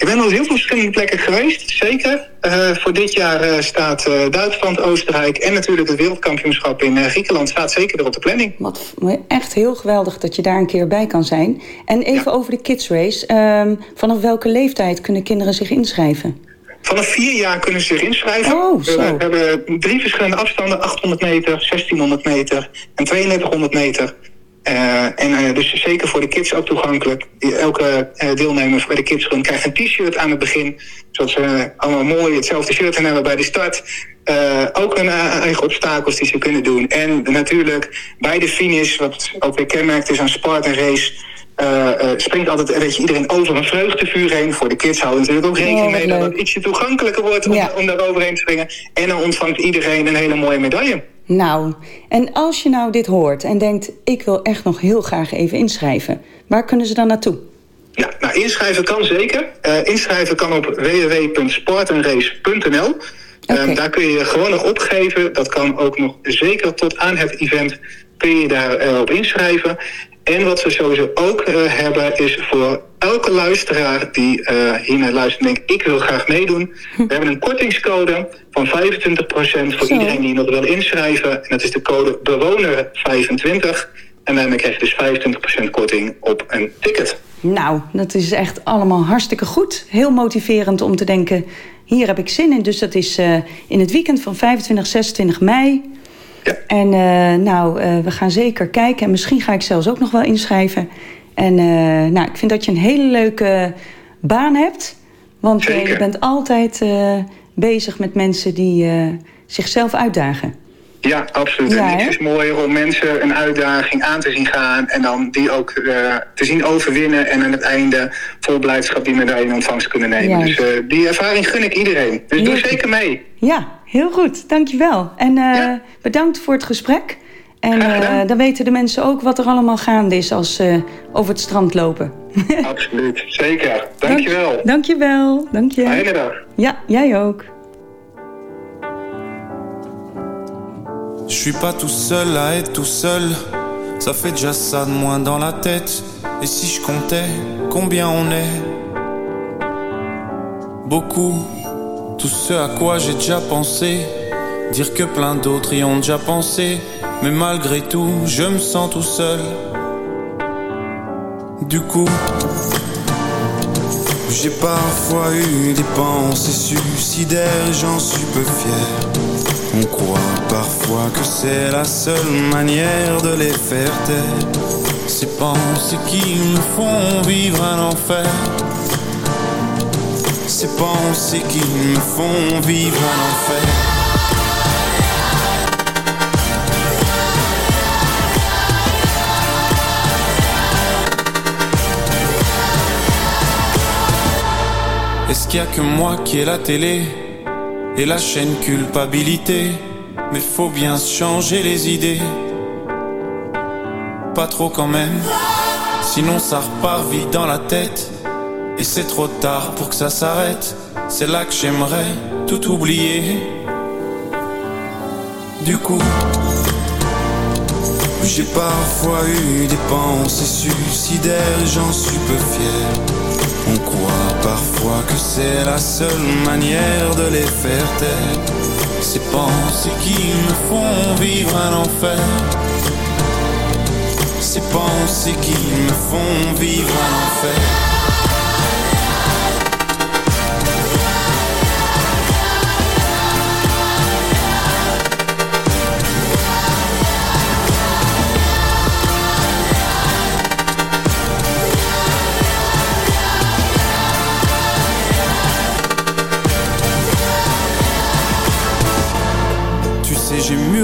Ik ben al heel veel verschillende plekken geweest, zeker. Uh, voor dit jaar uh, staat uh, Duitsland, Oostenrijk en natuurlijk het wereldkampioenschap in Griekenland staat zeker er op de planning. Wat echt heel geweldig dat je daar een keer bij kan zijn. En even ja. over de Kids Race. Um, vanaf welke leeftijd kunnen kinderen zich inschrijven? Vanaf vier jaar kunnen ze zich inschrijven. Oh, zo. We hebben drie verschillende afstanden, 800 meter, 1600 meter en 3200 meter. Uh, en uh, dus zeker voor de kids ook toegankelijk. Elke uh, deelnemer bij de Kids krijgt een t-shirt aan het begin. Zodat ze allemaal mooi hetzelfde shirt aan hebben bij de start. ook hun eigen obstakels die ze kunnen doen. En natuurlijk bij de finish, wat ook weer kenmerkt is aan sport en race... springt altijd weet je, iedereen over een vreugdevuur heen. Voor de kids houden natuurlijk ook rekening oh, mee dat het ietsje toegankelijker wordt om, ja. om daar overheen te springen. En dan ontvangt iedereen een hele mooie medaille. Nou, en als je nou dit hoort en denkt... ik wil echt nog heel graag even inschrijven... waar kunnen ze dan naartoe? Ja, nou, inschrijven kan zeker. Uh, inschrijven kan op www.sportenrace.nl. Okay. Um, daar kun je je gewoon nog opgeven. Dat kan ook nog zeker tot aan het event kun je daar uh, op inschrijven. En wat we sowieso ook uh, hebben is voor elke luisteraar die uh, hiernaar luistert en denkt... ik wil graag meedoen. We hebben een kortingscode van 25% voor Zo. iedereen die nog wil inschrijven. En dat is de code bewoner25. En daarmee krijg je dus 25% korting op een ticket. Nou, dat is echt allemaal hartstikke goed. Heel motiverend om te denken, hier heb ik zin in. Dus dat is uh, in het weekend van 25, 26 mei... Ja. En uh, nou, uh, we gaan zeker kijken. En misschien ga ik zelfs ook nog wel inschrijven. En uh, nou, ik vind dat je een hele leuke baan hebt. Want je bent altijd bezig met mensen die zichzelf uitdagen. Ja, absoluut. Ja, en niks is mooier om mensen een uitdaging aan te zien gaan... en dan die ook te zien overwinnen... en aan het einde vol blijdschap die medaille in ontvangst kunnen nemen. Dus die ervaring gun ik iedereen. Dus doe zeker mee. Ja, heel goed. Dankjewel. En uh, ja. bedankt voor het gesprek. En uh, dan weten de mensen ook wat er allemaal gaande is als ze uh, over het strand lopen. Absoluut, zeker. Dankjewel. Dank, dankjewel. Dank je. Fijne dag. Ja, jij ook. Je suis pas tout seul à être tout seul. Ça fait déjà ça de moins dans la tête. Et si je comptais combien on est Beaucoup. Tout ce à quoi j'ai déjà pensé. Dire que plein d'autres y ont déjà pensé. Mais malgré tout, je me sens tout seul. Du coup, j'ai parfois eu des pensées suicidaires, j'en suis peu fier. On croit parfois que c'est la seule manière de les faire taire. Ces pensées qui me font vivre un enfer. Ces pensées qui me font vivre un enfer. Est-ce qu'il y a que moi qui ai la télé et la chaîne culpabilité? Mais faut bien changer les idées. Pas trop quand même, sinon ça repart vite dans la tête. Et c'est trop tard pour que ça s'arrête. C'est là que j'aimerais tout oublier. Du coup, J'ai parfois eu des pensées suicidaires, j'en suis peu fier. On croit parfois que c'est la seule manière de les faire taire. Ces pensées qui me font vivre un enfer. Ces pensées qui me font vivre un enfer.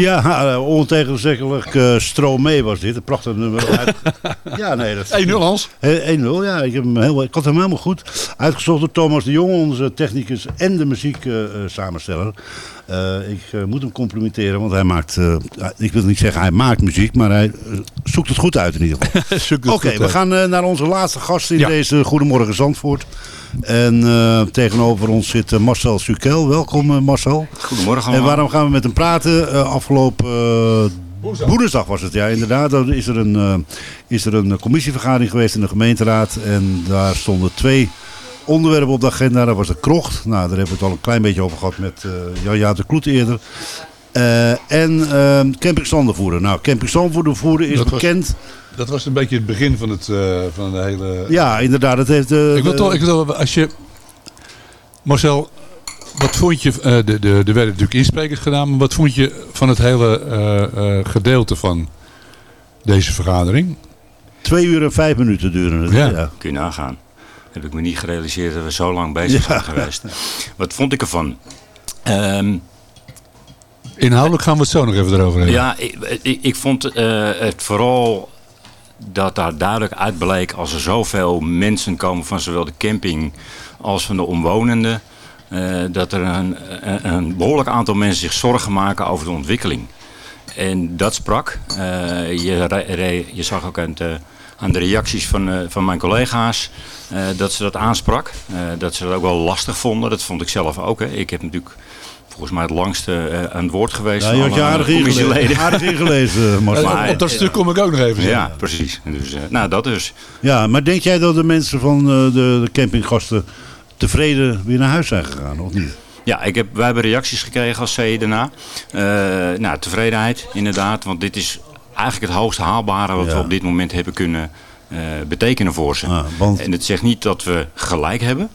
Ja, uh, ontegenzeggelijk uh, Stromae was dit. Een prachtig nummer. Uit... ja, nee, dat 1-0 Hans. 1-0, ja. Ik, heb hem heel, ik had hem helemaal goed. Uitgezocht door Thomas de Jong, onze technicus en de muziek uh, samensteller. ik moet hem complimenteren, want hij maakt, ik wil niet zeggen hij maakt muziek, maar hij zoekt het goed uit in ieder geval. Oké, okay, we gaan naar onze laatste gast in ja. deze Goedemorgen Zandvoort. En uh, tegenover ons zit uh, Marcel Sukel. Welkom uh, Marcel. Goedemorgen allemaal. En waarom gaan we met hem praten? afgelopen woensdag. woensdag was het, ja inderdaad. Dan is er, een, is er een commissievergadering geweest in de gemeenteraad. En daar stonden twee onderwerpen op de agenda. Dat was de krocht. Nou, daar hebben we het al een klein beetje over gehad met Jan-Jaap de Kloet eerder. en camping Zandervoerder. Nou, camping Zandervoerder is dat bekend... Was... Dat was een beetje het begin van, het, uh, van de hele... Ja, inderdaad. Het heeft, uh, ik wil toch, ik wil toch, als je... Marcel, wat vond je... Uh, de, de, er werden natuurlijk insprekers gedaan, maar wat vond je van het hele gedeelte van deze vergadering? Twee uur en vijf minuten duren het. Ja. ja. Kun je nagaan. Heb ik me niet gerealiseerd dat we zo lang bezig ja. zijn geweest. Wat vond ik ervan? Um, Inhoudelijk gaan we het zo nog even erover hebben. Ja, ik, ik, ik vond het vooral dat daar duidelijk uitbleek als er zoveel mensen komen van zowel de camping als van de omwonenden. Uh, dat er een, een, behoorlijk aantal mensen zich zorgen maken over de ontwikkeling. En dat sprak. Uh, je, re, je, zag ook aan de, aan de reacties van, uh, van mijn collega's dat ze dat aansprak. dat ze dat ook wel lastig vonden. Dat vond ik zelf ook. Hè. Ik heb natuurlijk volgens mij het langste uh, aan het woord geweest. Ja, je had je aardig ingelezen, aardig ingelezen maar, op dat stuk kom ik ook nog even. Ja, precies. Dus, uh, nou, dat dus. Ja, maar denk jij dat de mensen van uh, de, de campinggasten tevreden weer naar huis zijn gegaan, of niet? Ja, ik heb, wij hebben reacties gekregen als CE daarna. nou, tevredenheid inderdaad, want dit is eigenlijk het hoogst haalbare wat ja. we op dit moment hebben kunnen betekenen voor ze. Want... En het zegt niet dat we gelijk hebben.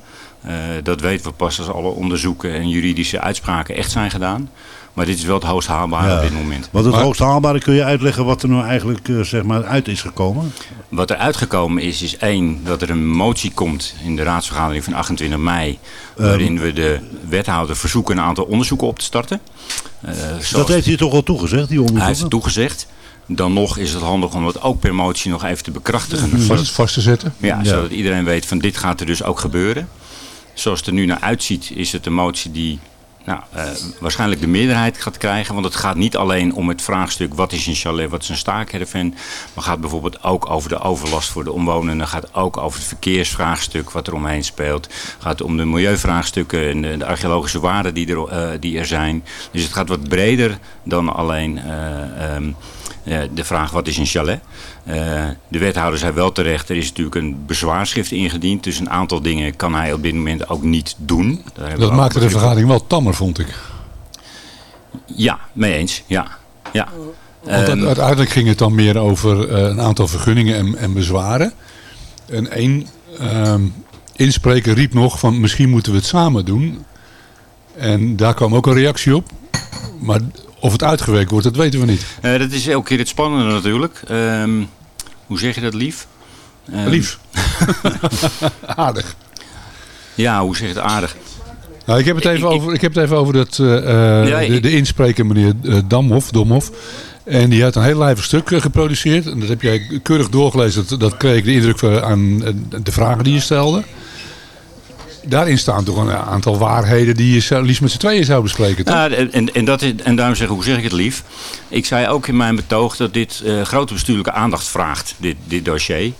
Uh, dat weten we pas als alle onderzoeken en juridische uitspraken echt zijn gedaan. Maar dit is wel het hoogst haalbare ja. op dit moment. Wat het maar, hoogst haalbare, kun je uitleggen wat er nou eigenlijk uh, zeg maar uit is gekomen? Wat er uitgekomen is, is één, dat er een motie komt in de raadsvergadering van 28 mei. Waarin um, we de wethouder verzoeken een aantal onderzoeken op te starten. Uh, dat heeft hij toch al toegezegd, die onderzoeken? Hij heeft het toegezegd. Dan nog is het handig om het ook per motie nog even te bekrachtigen. Ja, vast, vast te zetten. Ja, ja, zodat iedereen weet van dit gaat er dus ook gebeuren. Zoals het er nu naar uitziet is het een motie die nou, uh, waarschijnlijk de meerderheid gaat krijgen. Want het gaat niet alleen om het vraagstuk wat is een chalet, wat is een staakerven. Maar gaat bijvoorbeeld ook over de overlast voor de omwonenden. Gaat ook over het verkeersvraagstuk wat er omheen speelt. Gaat om de milieuvraagstukken en de, de archeologische waarden die er, uh, die er zijn. Dus het gaat wat breder dan alleen uh, um, de vraag wat is een chalet. Uh, de wethouder zei wel terecht, er is natuurlijk een bezwaarschrift ingediend. Dus een aantal dingen kan hij op dit moment ook niet doen. Dat maakte de vergadering wel tammer, vond ik. Ja, mee eens. Ja. ja. Want um, uiteindelijk ging het dan meer over uh, een aantal vergunningen en, en bezwaren. En één um, inspreker riep nog van misschien moeten we het samen doen. En daar kwam ook een reactie op. Maar of het uitgewerkt wordt, dat weten we niet. Uh, dat is elke keer het spannende natuurlijk. Um, hoe zeg je dat lief? Ehm, Lief. Aardig. Ja, hoe zeg je het aardig? Nou, ik, heb het even over, ik heb het even over dat, eh, eh, Ja, de, inspreker meneer eh, Damhoff, Domhoff. En die had een heel lijvig stuk eh, geproduceerd. En dat heb jij keurig doorgelezen. Dat, dat kreeg ik de indruk van, aan eh, de vragen die je stelde. Daarin staan toch een aantal waarheden die je liefst met z'n tweeën zou bespreken. Toch? En, en, en, dat is, en daarom zeg ik, hoe zeg ik het lief? Ik zei ook in mijn betoog dat dit eh, grote bestuurlijke aandacht vraagt, dit, dit dossier.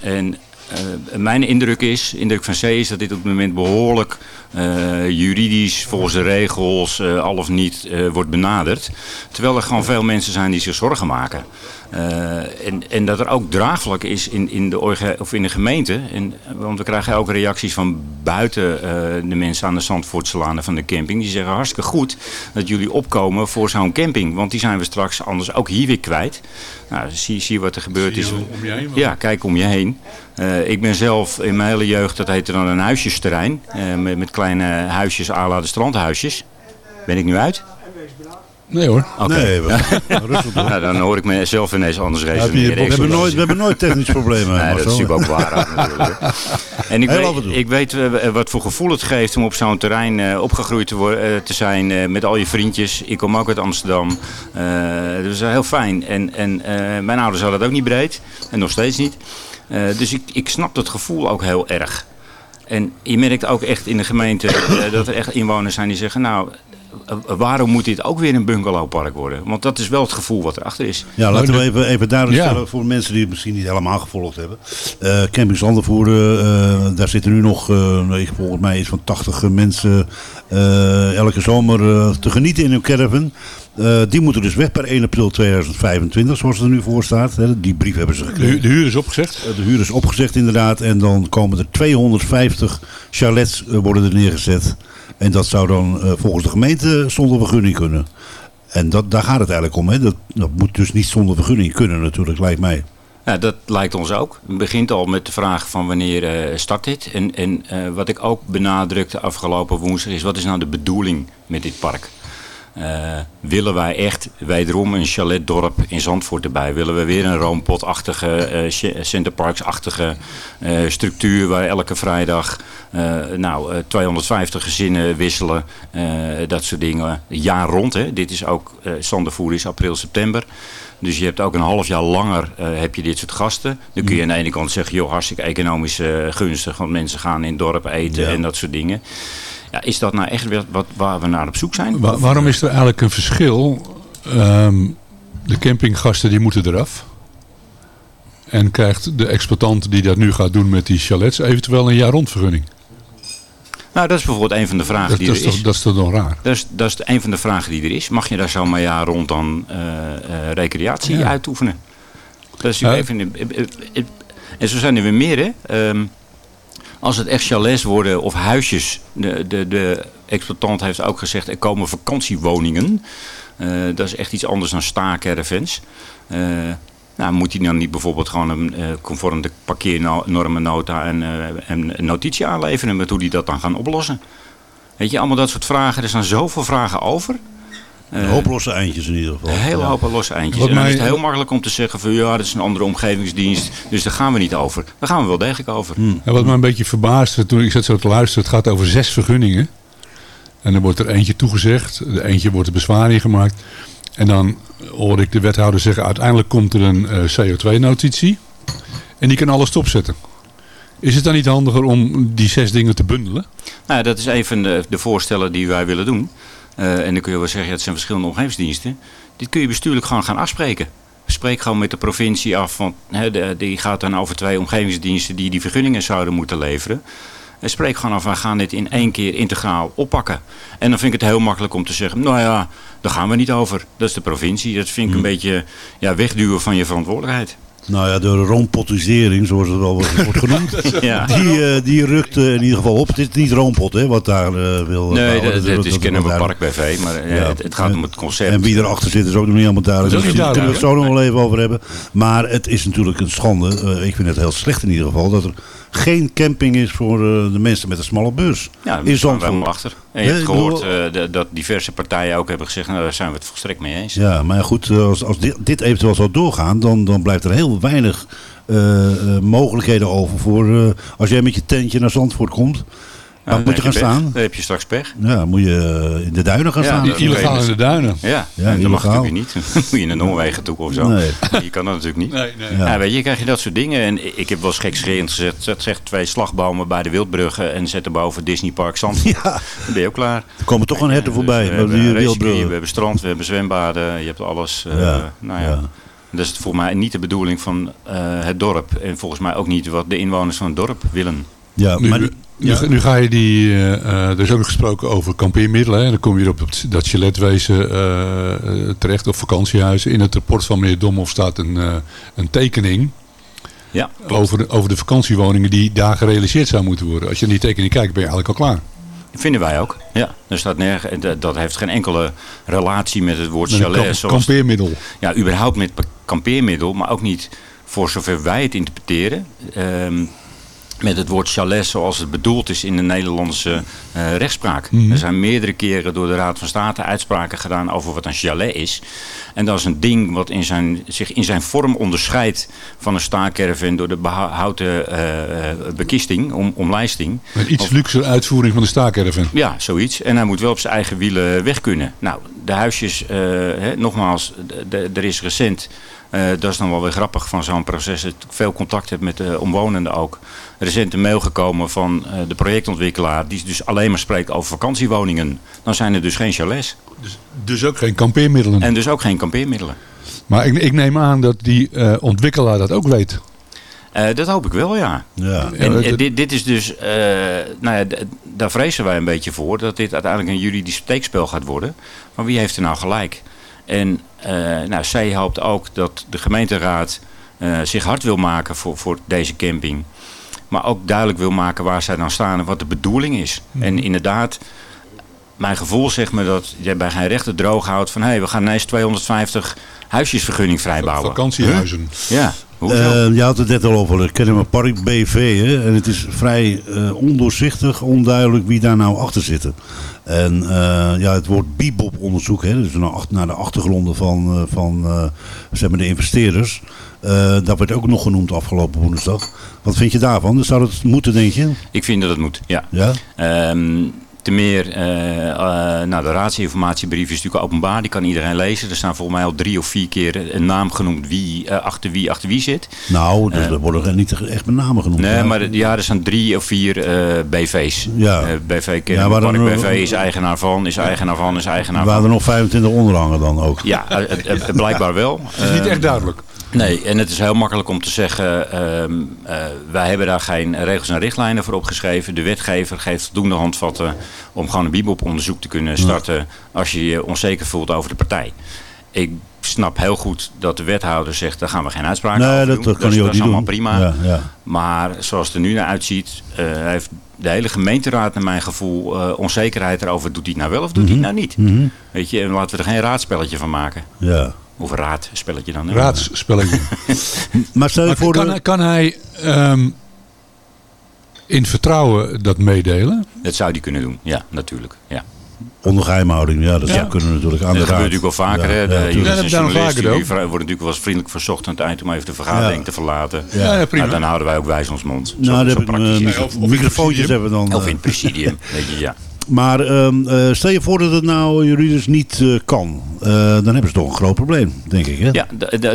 En eh, mijn indruk is, indruk van C is dat dit op het moment behoorlijk eh, juridisch volgens de regels eh, al of niet eh, wordt benaderd. Terwijl er gewoon veel mensen zijn die zich zorgen maken. En, en dat er ook draagvlak is in, in, de, of in de gemeente. En, want we krijgen ook reacties van buiten de mensen aan de Zandvoortsalane van de camping. Die zeggen hartstikke goed dat jullie opkomen voor zo'n camping. Want die zijn we straks anders ook hier weer kwijt. Nou, zie, zie wat er gebeurd is. om je heen, Ja, kijk om je heen. Eh, ik ben zelf in mijn hele jeugd, dat heette dan een huisjesterrein. eh, met, met kleine huisjes à la de strandhuisjes. Ben ik nu uit? Nee hoor. Oké. Nee, we- rustig door. nou, dan hoor ik mezelf ineens anders resoneren. we, hebben nooit, we hebben nooit technische problemen. Nee, dat is natuurlijk ook waar. En ik weet, ik weet eh, wat voor gevoel het geeft om op zo'n terrein eh, opgegroeid te, worden, eh, te zijn eh, met al je vriendjes. Ik kom ook uit Amsterdam. Eh dat is heel fijn. En, en eh, mijn ouders hadden het ook niet breed. En nog steeds niet. Eh, dus ik, ik snap dat gevoel ook heel erg. En je merkt ook echt in de gemeente eh, dat er echt inwoners zijn die zeggen... nou, eh, waarom moet dit ook weer een bungalowpark worden? Want dat is wel het gevoel wat erachter is. Ja, laten we even, even duidelijk Ja. stellen voor mensen die het misschien niet helemaal gevolgd hebben. Eh Camping Zandervoerder, eh, daar zitten nu nog, eh, nee, volgens mij iets van 80 mensen eh, elke zomer eh, te genieten in hun caravan. Eh, die moeten dus weg per 1 april 2025, zoals het er nu voor staat. Hè, Die brief hebben ze gekregen. de huur is opgezegd. Eh, De huur is opgezegd inderdaad. En dan komen er 250 chalets eh, worden er neergezet. En dat zou dan eh, volgens de gemeente zonder vergunning kunnen. En dat, daar gaat het eigenlijk om. Hè. Dat, dat moet dus niet zonder vergunning kunnen natuurlijk, lijkt mij. Ja, dat lijkt ons ook. Het begint al met de vraag van wanneer eh, start dit. En, en eh, wat ik ook benadrukte afgelopen woensdag is... wat is nou de bedoeling met dit park? Eh, willen wij echt wederom een chaletdorp in Zandvoort erbij? Willen we weer een roompotachtige, centerparksachtige eh, structuur... waar elke vrijdag nou, eh, 250 gezinnen wisselen, dat soort dingen. Jaar rond, hè. Dit is ook, Zandervoer is april, september... Dus je hebt ook een half jaar langer heb je dit soort gasten. Dan kun je aan de ene kant zeggen, joh, hartstikke economisch gunstig. Want mensen gaan in het dorp eten en dat soort dingen. Ja, is dat nou echt wat, waar we naar op zoek zijn? Wa- waarom is er eigenlijk een verschil? Ehm, de campinggasten die moeten eraf. En krijgt de exploitant die dat nu gaat doen met die chalets eventueel een jaar rondvergunning? Nou, dat is bijvoorbeeld een van de vragen Dat, die dat, er is toch, dat is toch nog raar? Dat is, dat is een van de vragen die er is. Mag je daar zomaar jaar rond dan eh, eh, recreatie Ja. uitoefenen? Dat is natuurlijk even... eh, eh, eh, En zo zijn er weer meer, hè. Ehm, als het echt chalets worden of huisjes. De, de, de exploitant heeft ook gezegd, er komen vakantiewoningen. Eh, dat is echt iets anders dan staakervens. Eh nou, moet hij dan niet bijvoorbeeld gewoon een eh, conform de parkeernormennota en, en een notitie aanleveren met hoe die dat dan gaan oplossen? Weet je, allemaal dat soort vragen. Er staan zoveel vragen over. Een Eh, hoop losse eindjes in ieder geval. Een hele Ja. hoop losse eindjes. Wat en dan mij- is het heel makkelijk om te zeggen van ja, dat is een andere omgevingsdienst. Dus daar gaan we niet over. Daar gaan we wel degelijk over. En wat me een beetje verbaasde toen ik zat zo te luisteren, het gaat over zes vergunningen. En dan wordt er eentje toegezegd, de eentje wordt er bezwaar in gemaakt. En dan hoorde ik de wethouder zeggen, uiteindelijk komt er een eh, CO2-notitie. En die kan alles stopzetten. Is het dan niet handiger om die zes dingen te bundelen? Nou, dat is een van de, de voorstellen die wij willen doen. Eh, en dan kun je wel zeggen, ja, het zijn verschillende omgevingsdiensten. Dit kun je bestuurlijk gewoon gaan afspreken. Spreek gewoon met de provincie af, want hè, de- die gaat dan over twee omgevingsdiensten die die vergunningen zouden moeten leveren. En spreek gewoon af, wij gaan dit in één keer integraal oppakken. En dan vind ik het heel makkelijk om te zeggen, nou ja, daar gaan we niet over. Dat is de provincie. Dat vind ik een beetje ja, wegduwen van je verantwoordelijkheid. Nou ja, de roompotisering, zoals het wel wordt genoemd, Ja. die, eh, die rukt eh, in ieder geval op. Het is niet roompot, hè, wat daar eh, wil Nee, dat, dat is kennen we duidelijk. Park BV, maar eh, Ja. het, het gaat om het concept. En wie erachter zit is ook nog niet helemaal duidelijk. Dat is Dus niet daar kunnen we het zo nog wel even over hebben. Maar het is natuurlijk een schande. eh, ik vind het heel slecht in ieder geval. Dat er geen camping is voor eh, de mensen met een smalle bus. Ja, daar staan we achter. En je hebt bedoel- gehoord eh, dat diverse partijen ook hebben gezegd, nou daar zijn we het volstrekt mee eens. Ja, maar goed, eh, als, als dit, dit eventueel zou doorgaan, dan, dan blijft er heel weinig mogelijkheden over voor als jij met je tentje naar Zandvoort komt. Dan moet je heb gaan staan. Dan heb je straks pech. Ja, moet je eh, in de duinen gaan Ja, staan. dat- Illegaal in de duinen. Ja, dat mag natuurlijk niet. Dan moet je naar Noorwegen toe of zo. Nee. Je kan dat natuurlijk niet. Nee, nee. Ja. Ja. weet je, krijg je dat soort dingen. En ik heb wel eens gekscherend gezegd, zet zeg twee slagbomen bij de Wildbruggen en zet erboven Disney Park Zandvoort. Ja. Dan ben je ook klaar. Er komen toch een herten voorbij. Dus we hebben we hebben strand, we hebben zwembaden, je hebt alles. eh, Ja, Nou ja. ja. Dat is volgens mij niet de bedoeling van eh, het dorp. En volgens mij ook niet wat de inwoners van het dorp willen. Ja, Nu, maar nu, ja. nu ga je die, eh, eh, er is ook nog gesproken over kampeermiddelen. Hè. Dan kom je op het- dat chaletwezen eh, terecht of vakantiehuizen. In het rapport van meneer Domhoff staat een, eh, een tekening Ja, over de, over de vakantiewoningen die daar gerealiseerd zou moeten worden. Als je naar die tekening kijkt ben je eigenlijk al klaar. dat vinden wij ook. Ja, er staat nergens, dat- dat heeft geen enkele relatie met het woord Met een chalet. kamp- zoals, kampeermiddel. ja, überhaupt met kampeermiddel, maar ook niet voor zover wij het interpreteren. ehm, met het woord chalet zoals het bedoeld is in de Nederlandse eh, rechtspraak. Mhm. Er zijn meerdere keren door de Raad van State uitspraken gedaan over wat een chalet is. En dat is een ding wat in zijn, zich in zijn vorm onderscheidt van een staakerven door de behouden eh, bekisting, om, omlijsting. Een iets Of- uitvoering van de staakerven. ja, zoiets. En hij moet wel op zijn eigen wielen weg kunnen. Nou, de huisjes, eh, hè, nogmaals, er is recent, dat is dan wel weer grappig van zo'n proces, dat ik veel contact heb met de omwonenden ook. Recent een mail gekomen van de projectontwikkelaar, die dus alleen maar spreekt over vakantiewoningen. Dan zijn er dus geen chalets. Dus, dus ook geen kampeermiddelen. En dus ook geen kampeermiddelen. Maar ik, ik neem aan dat die eh, ontwikkelaar dat ook weet. Eh, dat hoop ik wel, ja. Ja. En eh, dit, dit is dus, eh, nou ja, daar vrezen wij een beetje voor, dat dit uiteindelijk een juridisch steekspel gaat worden. Maar wie heeft er nou gelijk? En eh, nou, zij hoopt ook dat de gemeenteraad eh, zich hard wil maken voor, voor deze camping. Maar ook duidelijk wil maken waar zij dan staan en wat de bedoeling is. En inderdaad, mijn gevoel zegt me dat je bij geen rechter droog houdt van... hé, hey, we gaan ineens 250 huisjesvergunning vrijbouwen. Vakantiehuizen. Ja? Eh, je had het net al over Kennemer Park BV. Hè? En het is vrij eh, ondoorzichtig, onduidelijk wie daar nou achter zitten. En eh, ja, het woord bebop-onderzoek, hè, dus naar, de achtergronden van, eh, van eh, zeg maar de investeerders. Eh, dat werd ook nog genoemd afgelopen woensdag. Wat vind je daarvan? Zou dat moeten, denk je? Ik vind dat het moet, ja. Ja? Ehm ten meer, eh, eh, nou, de raadsinformatiebrief is natuurlijk openbaar, die kan iedereen lezen. Er staan volgens mij al drie of vier keer een naam genoemd wie eh, achter wie achter wie zit. Nou, dus er worden niet echt met namen genoemd. Nee, ja. maar de- ja, er zijn drie of vier eh, BV's. Ja. Eh, BV Ja, Kennemer waar Park dan- BV is eigenaar van, is eigenaar van, is eigenaar waren van. er nog 25 onderhangen dan ook. Ja, blijkbaar wel. Het is niet Eh, echt duidelijk. Nee, en het is heel makkelijk om te zeggen, ehm, eh, wij hebben daar geen regels en richtlijnen voor opgeschreven. De wetgever geeft voldoende handvatten om gewoon een bibop-onderzoek te kunnen starten als je je onzeker voelt over de partij. Ik snap heel goed dat de wethouder zegt, daar gaan we geen uitspraak Nee, over dat, doen. dat kan is, hij ook dat is allemaal doen. prima. Ja, ja. Maar zoals het er nu naar uitziet, eh, heeft de hele gemeenteraad naar mijn gevoel eh, onzekerheid erover. Doet hij het nou wel of doet hij het nou niet? Mhm. Weet je, en laten we er geen raadspelletje van maken. ja. Of een raadspelletje dan. hè? Raadsspelletje. Maar stel je Maar voor... kan, de- hij- kan hij ehm, in vertrouwen dat meedelen? Dat zou die kunnen doen, ja, natuurlijk. Ja. Onder geheimhouding, ja, dat Ja. zou kunnen natuurlijk aan dat de gebeurt raad. natuurlijk wel vaker. Ja, hè? De Ja, en dat hebben we journalisten vaker die ook. worden natuurlijk wel eens vriendelijk verzocht aan het eind om even de vergadering Ja. te verlaten. Ja, ja, prima. Nou, dan houden wij ook wijs ons mond. Zo, Nou, zo praktisch eh, microfoontjes hebben we dan. Of eh. in het presidium, weet je, ja. Maar ehm, eh, stel je voor dat het nou juridisch niet eh, kan. Eh, dan hebben ze toch een groot probleem, denk ik. Hè? Ja,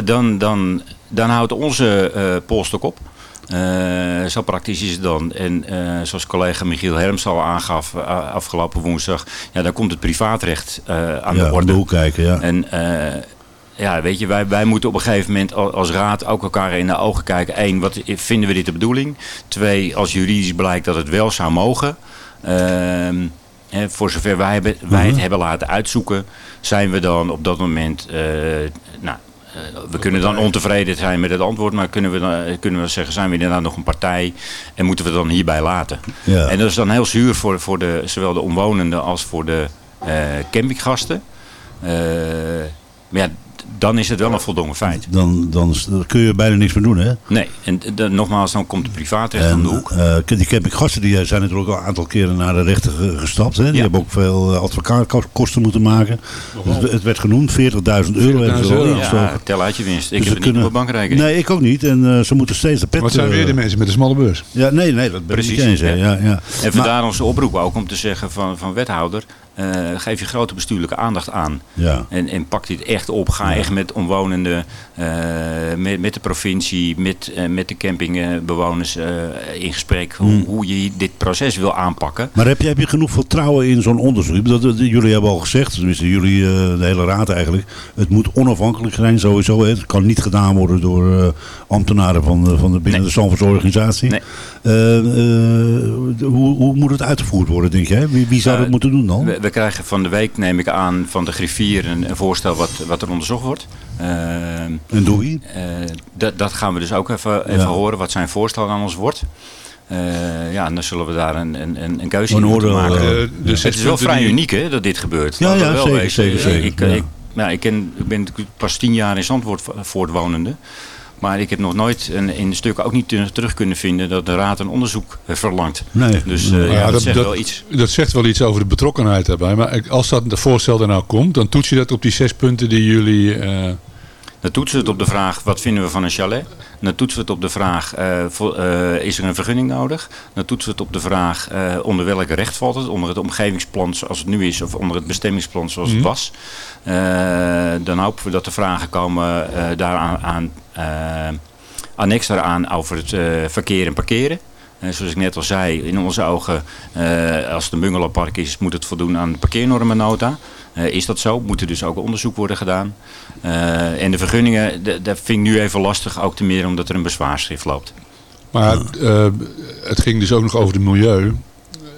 dan, dan, dan houdt onze eh polstok op. Zo praktisch is het dan. En zoals collega Michiel Herms al aangaf afgelopen woensdag, ja, dan komt het privaatrecht aan Ja, de om orde. de hoek kijken, ja. En ja, weet je, wij, wij moeten op een gegeven moment al- als raad ook elkaar in de ogen kijken. Eén, wat vinden we dit de bedoeling? Twee, als juridisch blijkt dat het wel zou mogen. Ehm, voor zover wij, hebben, wij het Mhm. hebben laten uitzoeken, zijn we dan op dat moment. eh, nou, eh, we kunnen dan ontevreden zijn met het antwoord, maar kunnen we, dan, eh, kunnen we zeggen, zijn we inderdaad nog een partij en moeten we het dan hierbij laten? Ja. En dat is dan heel zuur voor, voor de, zowel de omwonenden als voor de eh, campinggasten. Maar ja, dan is het wel een voldongen feit. Dan, dan kun je bijna niks meer doen, hè? Nee, en nogmaals, dan komt de privaatrecht om de hoek. eh, die campinggasten die zijn natuurlijk ook al een aantal keren naar de rechter ge- gestapt. Hè? Die hebben ook veel eh, advocaatkosten moeten maken. Dus het- het werd genoemd, 40.000 euro. hebben ze al Ja, ingestoken. tel uit je winst. Ik Dus heb niet op mijn bankrekening. Nee, ik ook niet. En eh, ze moeten steeds de pet... Wat zijn eh, weer de mensen met de smalle beurs? Ja, nee, nee, dat ben ik Precies. niet eens. Ja, ja. En vandaar onze oproep ook om te zeggen van, van wethouder, eh, geef je grote bestuurlijke aandacht aan. Ja. En, en pak dit echt op. Ga echt met omwonenden, eh, met, met de provincie, met, eh, met de campingbewoners in gesprek. Hoe, Hmm. hoe je dit proces wil aanpakken. Maar heb je, heb je genoeg vertrouwen in zo'n onderzoek? Dat, dat- jullie hebben al gezegd, tenminste jullie, de hele raad eigenlijk, het moet onafhankelijk zijn sowieso. Hè. Het kan niet gedaan worden door ambtenaren van, de- van de, binnen de organisatie. Nee. Eh, eh, hoe, hoe moet het uitgevoerd worden, denk jij? Wie, wie zou dat Eh, moeten doen dan? We, we krijgen van de week, neem ik aan, van de griffier een, een voorstel wat, wat er onderzocht wordt. Eh, En doe wie? eh, dat, dat gaan we dus ook even, even Ja. horen, wat zijn voorstel aan ons wordt. Eh, ja, en dan zullen we daar een, een, een, een keuze in moeten maken. de het is wel vrij uniek hè, dat dit gebeurt. Ja, ja, wel zeker, zeker, zeker, Ik, ja. ik, nou, ik, ken, ik ben natuurlijk pas tien jaar in Zandvoort vo- voortwonende. Maar ik heb nog nooit een, in de stukken ook niet te- terug kunnen vinden dat de raad een onderzoek eh, verlangt. Nee. Dus eh, ja, dat, zegt wel iets. Dat zegt wel iets over de betrokkenheid daarbij. Maar als dat voorstel er nou komt, dan toets je dat op die zes punten die jullie... eh, Dan toetsen we het op de vraag, wat vinden we van een chalet? Dan toetsen we het op de vraag, is er een vergunning nodig? Dan toetsen we het op de vraag, onder welke recht valt het? Onder het omgevingsplan zoals het nu is of onder het bestemmingsplan zoals Mhm. het was? Eh, dan hopen we dat er vragen komen daaraan aan, annex daaraan over het eh, verkeer en parkeren. Eh, zoals ik net al zei, in onze ogen, eh, als het een bungalowpark is, moet het voldoen aan de parkeernormennota. Eh, is dat zo? Moet er dus ook onderzoek worden gedaan. Eh, en de vergunningen, dat vind ik nu even lastig, ook te meer omdat er een bezwaarschrift loopt. maar eh, het ging dus ook nog over het milieu.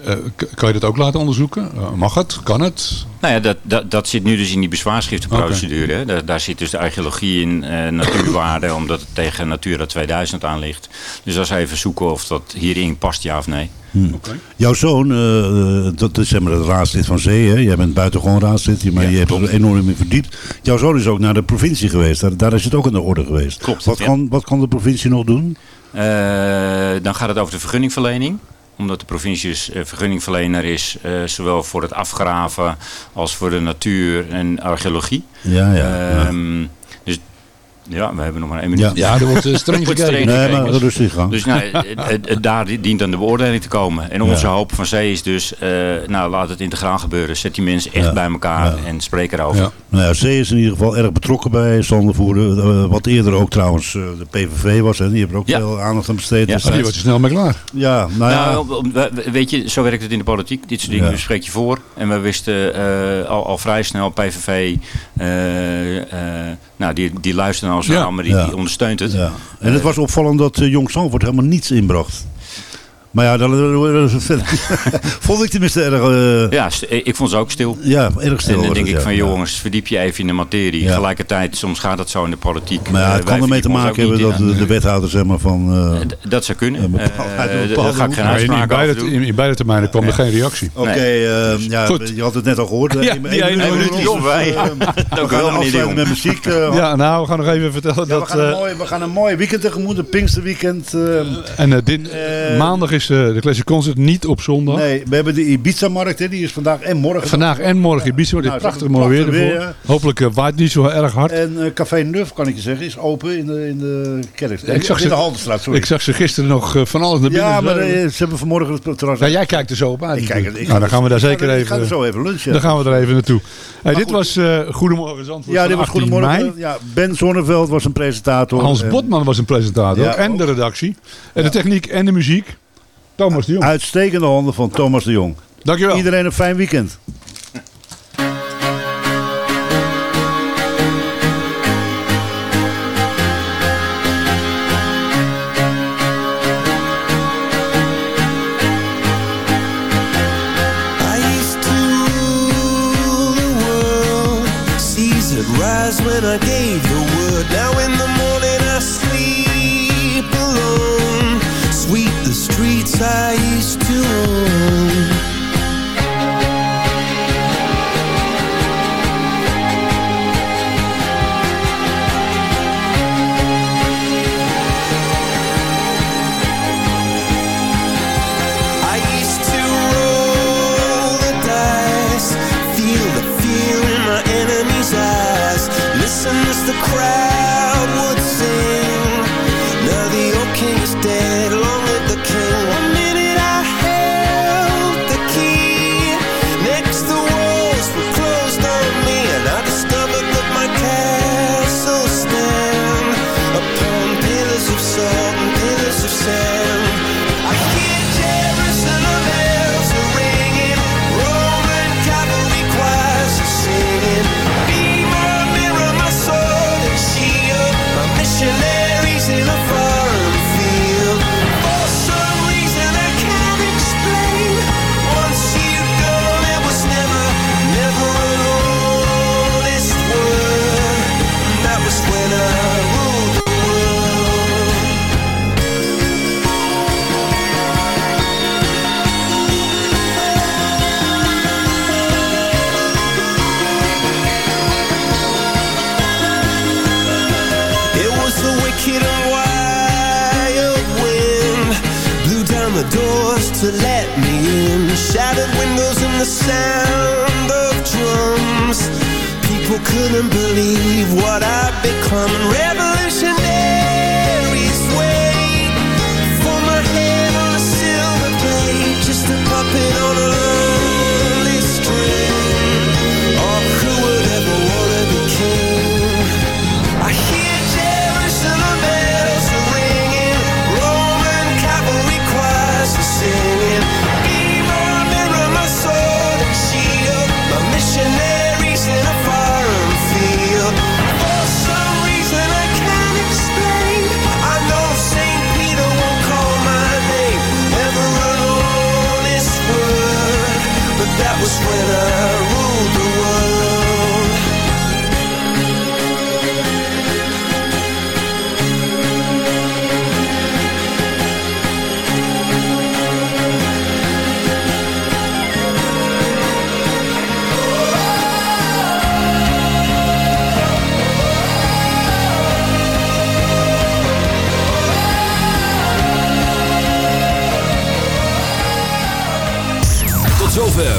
Eh, kan je dat ook laten onderzoeken? Eh, mag het? Kan het? Nou ja, dat, dat, dat zit nu dus in die bezwaarschriftenprocedure. hè. Daar, daar zit dus de archeologie in, eh, natuurwaarde, omdat het tegen Natura 2000 aan ligt. Dus dat is even zoeken of dat hierin past, ja of nee. Hmm. Jouw zoon, eh, eh, dat is zeg maar het raadslid van Zee, hè? Jij bent buitengewoon raadslid, maar je hebt er enorm in verdiept. Jouw zoon is ook naar de provincie geweest, daar, daar is het ook aan de orde geweest. Klopt, Wat, ja. kan, wat kan de provincie nog doen? Eh, dan gaat het over de vergunningverlening omdat de provincie dus eh, vergunningverlener is, eh, zowel voor het afgraven als voor de natuur en archeologie. Ja, ja, ja. Ehm, Dus ja, we hebben nog maar één minuut. Ja. Ja, er wordt, eh, streng Wordt gekeken. Nee, maar rustig gaan. Dus nou, het- het- het- daar dient dan de beoordeling te komen. En onze Ja. hoop van zee is dus, eh, nou laat het integraal gebeuren. Zet die mensen echt Ja. bij elkaar en spreek erover. Ja. Nou ja, Zee is in ieder geval erg betrokken bij Zandervoerder. Eh, wat eerder ook trouwens eh, de PVV was. Hè. Die hebben er ook Ja. veel aandacht aan besteed. Ja. destijds. Die was je snel mee klaar. Ja, nou ja. Nou, weet je, zo werkt het in de politiek. Dit soort dingen Ja. bespreek je voor. En we wisten eh, al, al vrij snel, PVV, eh, eh, nou, die, die luisteren zo, Ja. maar die, ondersteunt het. Ja. En het was opvallend dat eh, Jong Zandvoort helemaal niets inbracht. Maar ja, dat vond ik tenminste erg... eh, Ja, ik vond ze ook stil. Ja, erg stil En dan denk het, ik van Ja. jongens, verdiep je even in de materie. Ja. Gelijkertijd, soms gaat dat zo in de politiek. Maar ja, Eh, het wij kan ermee te maken hebben dat de, de wethouder zeg maar van... eh, Dat zou kunnen. Eh, daar ga ik geen Maar in, in, uitspraak over in, in beide termijnen kwam er geen reactie. Oké, eh, je had het net al gehoord. eh, Ja, die ene minuut is voorbij. Eh, Dank u We wel, gaan meneer met muziek. eh, Ja, nou, we gaan nog even vertellen dat... gaan een eh, mooi, we gaan een mooi weekend tegemoet, een Pinksterweekend. eh, en eh, Eh, maandag is eh, de Classic Concert niet op zondag. nee, we hebben de Ibiza-markt, hè, die is vandaag en morgen. Vandaag en morgen Ibiza. Dit Nou, prachtig mooi weer weer. Hopelijk eh, waait niet zo erg hard. En eh, Café Nuf, kan ik je zeggen, is open in de, in de kerk. Ja, ik zag in ze- de Haldenstraat, sorry. Ik zag ze gisteren nog van alles naar binnen. ja, maar ze hebben vanmorgen het terras. Ja, jij kijkt er zo op uit. Ik kijk ik nou, dan gaan we daar ik zeker er- ik even... ga er zo even lunchen. Dan gaan we er even naartoe. Hey, dit was Goedemorgen Zandvoort ja, dit was 18 goedemorgen. mei. Ja, ben Zonneveld was een presentator. Hans Botman was een presentator. En de redactie. En de techniek en de muziek. Thomas de Jong. Uitstekende handen van Thomas de Jong. Dankjewel. Iedereen een fijn weekend. I gave the word. Now in the morning side sound of drums. People couldn't believe what I've been